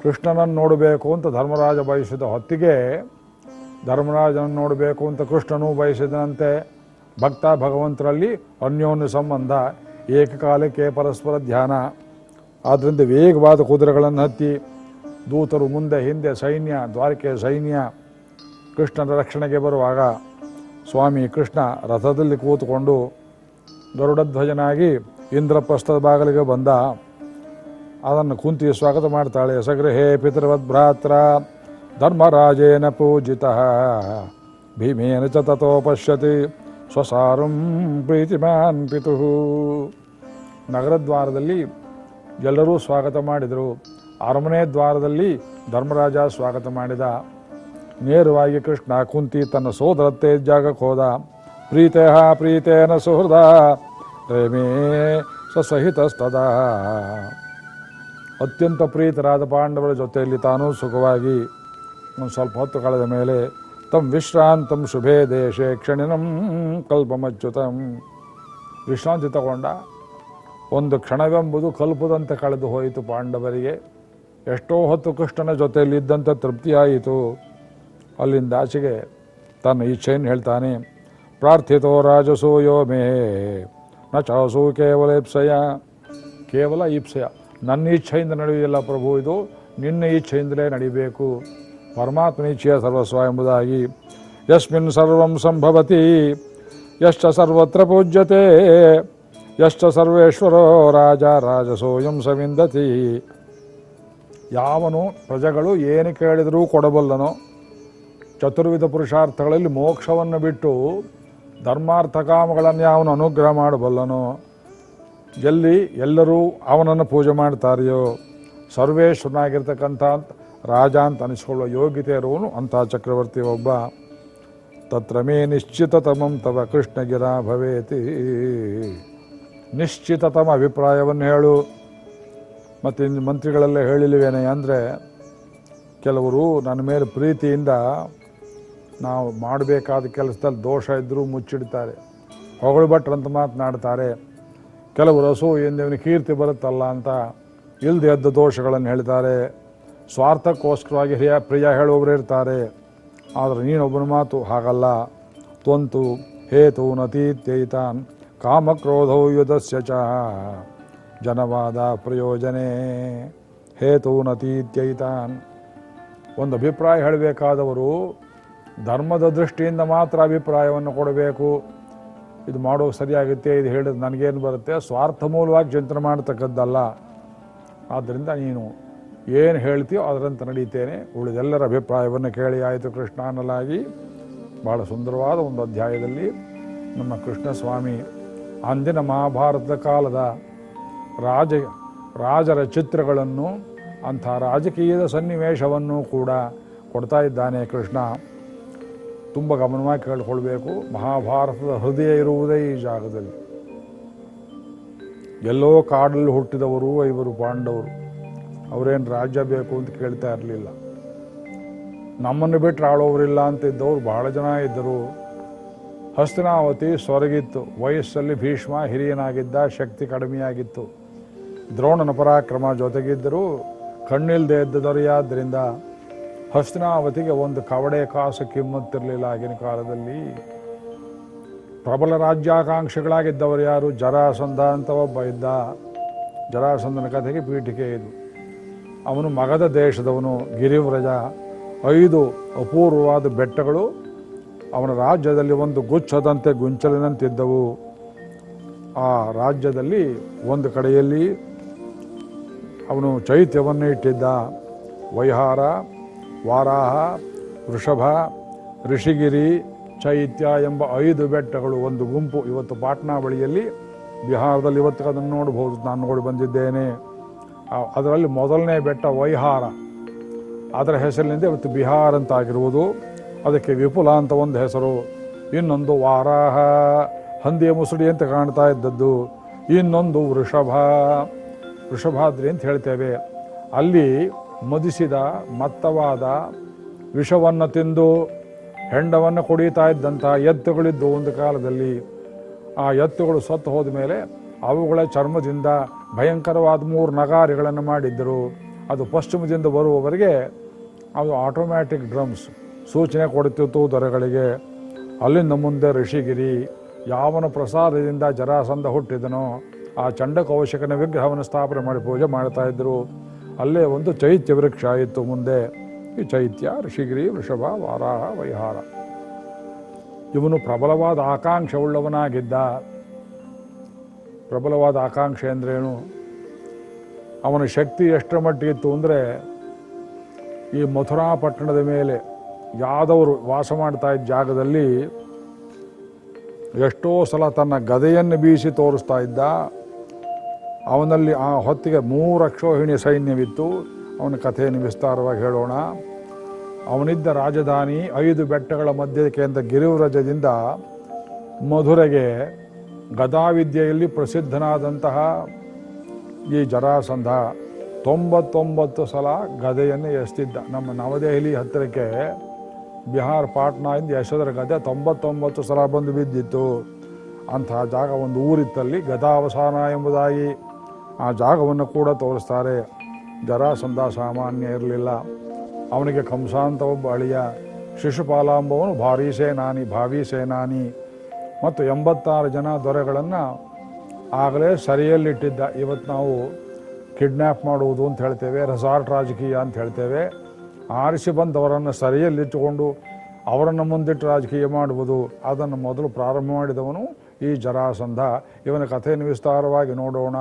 ಕೃಷ್ಣನನ್ನು ನೋಡಬೇಕು ಅಂತ ಧರ್ಮರಾಜ ಬಯಸಿದ ಹೊತ್ತಿಗೆ ಧರ್ಮರಾಜನನ್ನು ನೋಡಬೇಕು ಅಂತ ಕೃಷ್ಣನೂ ಬಯಸಿದಂತೆ ಭಕ್ತ ಭಗವಂತರಲ್ಲಿ ಅನ್ಯೋನ್ಯ ಸಂಬಂಧ, ಏಕಕಾಲಕ್ಕೆ ಪರಸ್ಪರ ಧ್ಯಾನ. ಆದ್ದರಿಂದ ವೇಗವಾದ ಕುದುರೆಗಳನ್ನು ಹತ್ತಿ ದೂತರು ಮುಂದೆ, ಹಿಂದೆ ಸೈನ್ಯ, ದ್ವಾರಕೆ ಸೈನ್ಯ, ಕೃಷ್ಣನ ರಕ್ಷಣೆಗೆ ಬರುವಾಗ ಸ್ವಾಮಿ ಕೃಷ್ಣ ರಥದಲ್ಲಿ ಕೂತುಕೊಂಡು ಗರುಡಧ್ವಜನಾಗಿ ಇಂದ್ರಪ್ರಸ್ಥದ ಬಾಗಿಲಿಗೆ ಬಂದ. ಅದನ್ನು ಕುಂತಿ ಸ್ವಾಗತ ಮಾಡ್ತಾಳೆ. ಸಗೃಹೇ ಪಿತೃವದ್ ಭ್ರಾತ್ರ ಧರ್ಮರಾಜೇನ ಪೂಜಿತ ಭೀಮೇನ ಚ ತಥೋ ಪಶ್ಯತಿ ಸ್ವಸಾರಂ ಪ್ರೀತಿಮಾನ್ ಪಿತು ನಗರದ್ವಾರದಲ್ಲಿ ಎಲ್ಲರೂ ಸ್ವಾಗತ ಮಾಡಿದರು। ಅರಮನೆ ದ್ವಾರದಲ್ಲಿ ಧರ್ಮರಾಜ ಸ್ವಾಗತ ಮಾಡಿದ। ನೇರವಾಗಿ ಕೃಷ್ಣ ಕುಂತಿ ತನ್ನ ಸೋದರತ್ತೆ ಜಾಗಕ್ಕೆ ಹೋದ। ಪ್ರೀತೆ ಪ್ರೀತೇನ ಸುಹೃದ, ಪ್ರೇಮೇ ಸಹಿತಸ್ತದ ಅತ್ಯಂತ ಪ್ರೀತರಾದ ಪಾಂಡವರ ಜೊತೆಯಲ್ಲಿ ತಾನೂ ಸುಖವಾಗಿ ಒಂದು ಸ್ವಲ್ಪ ಹೊತ್ತು ಕಳೆದ ಮೇಲೆ ತಮ್ ವಿಶ್ರಾಂತಂ ಶುಭೇ ದೇಶೆ ಕ್ಷಣಿನಂ ಕಲ್ಪಮಚ್ಯುತಂ. ವಿಶ್ರಾಂತಿ ತಗೊಂಡ ಒಂದು ಕ್ಷಣವೆಂಬುದು ಕಲ್ಪದಂತೆ ಕಳೆದು ಹೋಯಿತು ಪಾಂಡವರಿಗೆ. ಎಷ್ಟೋ ಹೊತ್ತು ಕೃಷ್ಣನ ಜೊತೆಯಲ್ಲಿ ಇದ್ದಂಥ ತೃಪ್ತಿಯಾಯಿತು. ಅಲ್ಲಿಂದ ಆಚೆಗೆ ತನ್ನ ಇಚ್ಛೆಯನ್ನು ಹೇಳ್ತಾನೆ, ಪ್ರಾರ್ಥಿತೋ ರಾಜಸೂಯೋ ಮೇ ನ ಚಾಸು ಕೇವಲ ಇಪ್ಸಯ. ಕೇವಲ ಇಪ್ಸಯ. ನನ್ನ ಇಚ್ಛೆಯಿಂದ ನಡೆಯುವುದಿಲ್ಲ ಪ್ರಭು, ಇದು ನಿನ್ನ ಇಚ್ಛೆಯಿಂದಲೇ ನಡಿಬೇಕು. ಪರಮಾತ್ಮನ ಇಚ್ಛೆಯ ಸರ್ವಸ್ವ ಎಂಬುದಾಗಿ ಯಸ್ಮಿನ್ ಸರ್ವಂ ಸಂಭವತಿ, ಯಶ್ಚ ಸರ್ವತ್ರ ಪೂಜ್ಯತೆ, ಯಶ್ಚ ಸರ್ವೇಶ್ವರೋ ರಾಜ ರಾಜಸೋಯಂ ಸವಿಂದತಿ. ಯಾವನು ಪ್ರಜೆಗಳು ಏನು ಕೇಳಿದರೂ ಕೊಡಬಲ್ಲನೋ, ಚತುರ್ವಿಧ ಪುರುಷಾರ್ಥಗಳಲ್ಲಿ ಮೋಕ್ಷವನ್ನು ಬಿಟ್ಟು ಧರ್ಮಾರ್ಥ ಕಾಮಗಳನ್ನು ಯಾವನು ಅನುಗ್ರಹ ಮಾಡಬಲ್ಲನೋ, ಎಲ್ಲಿ ಎಲ್ಲರೂ ಅವನನ್ನು ಪೂಜೆ ಮಾಡ್ತಾರೆಯೋ, ಸರ್ವೇಶ್ವರನಾಗಿರ್ತಕ್ಕಂಥ ರಾಜ ಅಂತ ಅನಿಸ್ಕೊಳ್ಳೋ ಯೋಗ್ಯತೆ ಇರುವನು ಅಂಥ ಚಕ್ರವರ್ತಿ ಒಬ್ಬ. ತತ್ರ ಮೇ ನಿಶ್ಚಿತತಮಂ ತವ ಕೃಷ್ಣಗಿರ ಭವೇತಿ. ನಿಶ್ಚಿತತಮ ಅಭಿಪ್ರಾಯವನ್ನು ಹೇಳು. ಮತ್ತು ಮಂತ್ರಿಗಳೆಲ್ಲ ಹೇಳಿಲ್ವೇನೆ ಅಂದರೆ ಕೆಲವರು ನನ್ನ ಮೇಲೆ ಪ್ರೀತಿಯಿಂದ ನಾವು ಮಾಡಬೇಕಾದ ಕೆಲಸದಲ್ಲಿ ದೋಷ ಇದ್ದರೂ ಮುಚ್ಚಿಡ್ತಾರೆ. ಹೊಗಳು ಭಟ್ರಂತ ಮಾತನಾಡ್ತಾರೆ. ಕೆಲವರು ಹಸು ಎಂದೇವನಿಗೆ ಕೀರ್ತಿ ಬರುತ್ತಲ್ಲ ಅಂತ ಇಲ್ಲದೆ ಎದ್ದ ದೋಷಗಳನ್ನು ಹೇಳ್ತಾರೆ. ಸ್ವಾರ್ಥಕ್ಕೋಸ್ಕರವಾಗಿ ಹಿರಿಯ ಪ್ರಿಯ ಹೇಳುವವರು ಇರ್ತಾರೆ. ಆದರೆ ನೀನೊಬ್ಬನ ಮಾತು ಹಾಗಲ್ಲ. ತ್ವಂತು ಹೇತು ನತೀತ್ಯೈತಾನ್ ಕಾಮಕ್ರೋಧೌ ಯುಧಸ್ಯ ಚ. ಜನವಾದ ಪ್ರಯೋಜನೆ. ಹೇತು ನತೀತ್ಯೈತಾನ್ ಒಂದು ಅಭಿಪ್ರಾಯ ಹೇಳಬೇಕಾದವರು ಧರ್ಮದ ದೃಷ್ಟಿಯಿಂದ ಮಾತ್ರ ಅಭಿಪ್ರಾಯವನ್ನು ಕೊಡಬೇಕು. ಇದು ಮಾಡೋ ಸರಿಯಾಗುತ್ತೆ ಇದು ಹೇಳಿದ್ರೆ ನನಗೇನು ಬರುತ್ತೆ? ಸ್ವಾರ್ಥ ಮೂಲವಾಗಿ ಚಿಂತನೆ ಮಾಡ್ತಕ್ಕದ್ದಲ್ಲ. ಆದ್ದರಿಂದ ನೀನು ಏನು ಹೇಳ್ತೀಯೋ ಅದರಂತೆ ನಡೀತೇನೆ. ಉಳಿದೆಲ್ಲರ ಅಭಿಪ್ರಾಯವನ್ನು ಕೇಳಿ ಆಯಿತು ಕೃಷ್ಣ ಅನ್ನಲಾಗಿ. ಭಾಳ ಸುಂದರವಾದ ಒಂದು ಅಧ್ಯಾಯದಲ್ಲಿ ನಮ್ಮ ಕೃಷ್ಣ ಸ್ವಾಮಿ ಅಂದಿನ ಮಹಾಭಾರತದ ಕಾಲದ ರಾಜ, ರಾಜರ ಚಿತ್ರಗಳನ್ನು, ಅಂಥ ರಾಜಕೀಯದ ಸನ್ನಿವೇಶವನ್ನು ಕೂಡ ಕೊಡ್ತಾ ಇದ್ದಾನೆ ಕೃಷ್ಣ. ತುಂಬ ಗಮನವಾಗಿ ಕೇಳಿಕೊಳ್ಬೇಕು. ಮಹಾಭಾರತದ ಹೃದಯ ಇರುವುದೇ ಈ ಜಾಗದಲ್ಲಿ. ಎಲ್ಲೋ ಕಾಡಲ್ಲಿ ಹುಟ್ಟಿದವರು, ಇವರು ಪಾಂಡವರು. ಅವರೇನು ರಾಜ್ಯ ಬೇಕು ಅಂತ ಕೇಳ್ತಾ ಇರಲಿಲ್ಲ. ನಮ್ಮನ್ನು ಬಿಟ್ಟರೆ ಆಳೋರಿಲ್ಲ ಅಂತ ಇದ್ದವರು ಬಹಳ ಜನ ಇದ್ದರು. ಹಸ್ತಿನಾವತಿ ಸೊರಗಿತ್ತು ವಯಸ್ಸಲ್ಲಿ ಭೀಷ್ಮ ಹಿರಿಯನಾಗಿದ್ದ ಶಕ್ತಿ ಕಡಿಮೆಯಾಗಿತ್ತು. ದ್ರೋಣನ ಪರಾಕ್ರಮ ಜೊತೆಗಿದ್ದರೂ ಕಣ್ಣಿಲ್ದೇ ಇದ್ದ ದೊರೆಯಾದ್ದರಿಂದ ಹಸ್ತಿನಾವತಿಗೆ ಒಂದು ಕವಡೆ ಕಾಸು ಕಿಮ್ಮತ್ತಿರಲಿಲ್ಲ ಆಗಿನ ಕಾಲದಲ್ಲಿ. ಪ್ರಬಲ ರಾಜ್ಯಾಕಾಂಕ್ಷಿಗಳಾಗಿದ್ದವರು ಯಾರು? ಜರಾಸಂಧ ಅಂತ ಒಬ್ಬ ಇದ್ದ. ಜರಾಸಂಧನ ಕಥೆಗೆ ಪೀಠಿಕೆ ಇದು. ಅವನು ಮಗದ ದೇಶದವನು ಗಿರಿವ್ರಜ. ಐದು ಅಪೂರ್ವವಾದ ಬೆಟ್ಟಗಳು ಅವನ ರಾಜ್ಯದಲ್ಲಿ ಒಂದು ಗುಚ್ಛದಂತೆ ಗುಂಚಲಿನಂತಿದ್ದವು. ಆ ರಾಜ್ಯದಲ್ಲಿ ಒಂದು ಕಡೆಯಲ್ಲಿ ಅವನು ಚೈತ್ಯವನ್ನು ಇಟ್ಟಿದ್ದ. ವೈಹಾರ, ವಾರಾಹ, ವೃಷಭ, ಋಷಿಗಿರಿ, ಚೈತ್ಯ ಎಂಬ ಐದು ಬೆಟ್ಟಗಳು ಒಂದು ಗುಂಪು ಇವತ್ತು ಪಾಟ್ನಾ ಬಳಿಯಲ್ಲಿ ಬಿಹಾರದಲ್ಲಿ ಇವತ್ತು ಅದನ್ನು ನೋಡಬಹುದು. ನಾನು ನೋಡಿ ಬಂದಿದ್ದೇನೆ. ಅದರಲ್ಲಿ ಮೊದಲನೇ ಬೆಟ್ಟ ವೈಹಾರ. ಅದರ ಹೆಸರಿನಿಂದ ಇವತ್ತು ಬಿಹಾರ ಅಂತ ಆಗಿರುವುದು ಅದಕ್ಕೆ ವಿಪುಲ ಅಂತ ಒಂದು ಹೆಸರು. ಇನ್ನೊಂದು ವಾರಾಹ. ಹಂದಿಯ ಮುಸುಡಿ ಅಂತ ಕಾಣ್ತಾ ಇದ್ದದ್ದು. ಇನ್ನೊಂದು ವೃಷಭ. ವೃಷಭಾದ್ರಿ ಅಂತ ಹೇಳ್ತೇವೆ. ಅಲ್ಲಿ ಮದಿಸಿದ ಮತ್ತವಾದ ವಿಷವನ್ನು ತಿಂದು ಹೆಂಡವನ್ನು ಕುಡಿತಾ ಇದ್ದಂಥ ಎತ್ತುಗಳಿದ್ದು ಒಂದು ಕಾಲದಲ್ಲಿ. ಆ ಎತ್ತುಗಳು ಸತ್ತು ಹೋದ ಮೇಲೆ ಅವುಗಳ ಚರ್ಮದಿಂದ ಭಯಂಕರವಾದ ಮೂರು ನಗಾರಿಗಳನ್ನು ಮಾಡಿದ್ದರು. ಅದು ಪಶ್ಚಿಮದಿಂದ ಬರುವವರೆಗೆ ಅದು ಆಟೋಮ್ಯಾಟಿಕ್ ಡ್ರಮ್ಸ್ ಸೂಚನೆ ಕೊಡುತ್ತಿತ್ತು ದೊರೆಗಳಿಗೆ. ಅಲ್ಲಿಂದ ಮುಂದೆ ಋಷಿಗಿರಿ ಯಾವನ ಪ್ರಸಾದದಿಂದ ಜರಾಸಂಧ ಹುಟ್ಟಿದನೋ ಆ ಚಂಡಕೌಶಿಕನ ವಿಗ್ರಹವನ್ನು ಸ್ಥಾಪನೆ ಮಾಡಿ ಪೂಜೆ ಮಾಡ್ತಾ ಇದ್ದರು. ಅಲ್ಲೇ ಒಂದು ಚೈತ್ಯ ವೃಕ್ಷ ಇತ್ತು ಮುಂದೆ. ಈ ಚೈತ್ಯ ಋಷಿಗಿರಿ, ವೃಷಭ, ವಾರಾಹ, ವೈಹಾರ. ಇವನು ಪ್ರಬಲವಾದ ಆಕಾಂಕ್ಷೆ ಉಳ್ಳವನಾಗಿದ್ದ ಪ್ರಬಲವಾದ ಆಕಾಂಕ್ಷೆ ಅಂದ್ರೇನು ಅವನ ಶಕ್ತಿ ಎಷ್ಟರ ಮಟ್ಟಿಗಿತ್ತು ಅಂದರೆ ಈ ಮಥುರಾ ಪಟ್ಟಣದ ಮೇಲೆ ಯಾದವರು ವಾಸ ಮಾಡ್ತಾ ಇದ್ದ ಜಾಗದಲ್ಲಿ ಎಷ್ಟೋ ಸಲ ತನ್ನ ಗದೆಯನ್ನು ಬೀಸಿ ತೋರಿಸ್ತಾ ಇದ್ದ. ಅವನಲ್ಲಿ ಆ ಹೊತ್ತಿಗೆ ಮೂರು ಅಕ್ಷೋಹಿಣಿ ಸೈನ್ಯವಿತ್ತು. ಅವನ ಕಥೆಯನ್ನು ವಿಸ್ತಾರವಾಗಿ ಹೇಳೋಣ. ಅವನಿದ್ದ ರಾಜಧಾನಿ ಐದು ಬೆಟ್ಟಗಳ ಮಧ್ಯಕ್ಕೆ ಅಂತ ಗಿರಿವ್ರಜದಿಂದ ಮಧುರೆಗೆ ಗದಾವಿದ್ಯೆಯಲ್ಲಿ ಪ್ರಸಿದ್ಧನಾದಂತಹ ಈ ಜರಾಸಂಧ ತೊಂಬತ್ತೊಂಬತ್ತು ಸಲ ಗದೆಯನ್ನು ಎಸ್ತಿದ್ದ ನಮ್ಮ ನವದೆಹಲಿ ಹತ್ತಿರಕ್ಕೆ ಬಿಹಾರ್ ಪಾಟ್ನಾದಿಂದ ಯಶೋಧರ ಗದೆ ತೊಂಬತ್ತೊಂಬತ್ತು ಸಲ ಬಂದು ಬಿದ್ದಿತ್ತು. ಅಂತಹ ಜಾಗ ಒಂದು ಊರಿತ್ತಲ್ಲಿ ಗದಾವಸಾನ ಎಂಬುದಾಗಿ ಆ ಜಾಗವನ್ನು ಕೂಡ ತೋರಿಸ್ತಾರೆ. ಜರಾಸಂಧ ಸಾಮಾನ್ಯ ಇರಲಿಲ್ಲ. ಅವನಿಗೆ ಕಂಸಾಂತ ಒಬ್ಬ ಅಳಿಯ ಶಿಶುಪಾಲಾಂಬವನು, ಭಾರೀ ಸೇನಾನಿ, ಭಾವಿ ಸೇನಾನಿ ಮತ್ತು ಎಂಬತ್ತಾರು ಜನ ದೊರೆಗಳನ್ನು ಆಗಲೇ ಸರಿಯಲ್ಲಿಟ್ಟಿದ್ದ. ಇವತ್ತು ನಾವು ಕಿಡ್ನ್ಯಾಪ್ ಮಾಡುವುದು ಅಂತ ಹೇಳ್ತೇವೆ ರೆಸಾರ್ಟ್ ರಾಜಕೀಯ ಅಂತ ಹೇಳ್ತೇವೆ. ಆರಿಸಿ ಬಂದವರನ್ನು ಸರಿಯಲ್ಲಿಟ್ಟುಕೊಂಡು ಅವರನ್ನು ಮುಂದಿಟ್ಟು ರಾಜಕೀಯ ಮಾಡುವುದು, ಅದನ್ನು ಮೊದಲು ಪ್ರಾರಂಭ ಮಾಡಿದವನು ಈ ಜರಾಸಂಧ. ಇವನ ಕಥೆಯನ್ನು ವಿಸ್ತಾರವಾಗಿ ನೋಡೋಣ.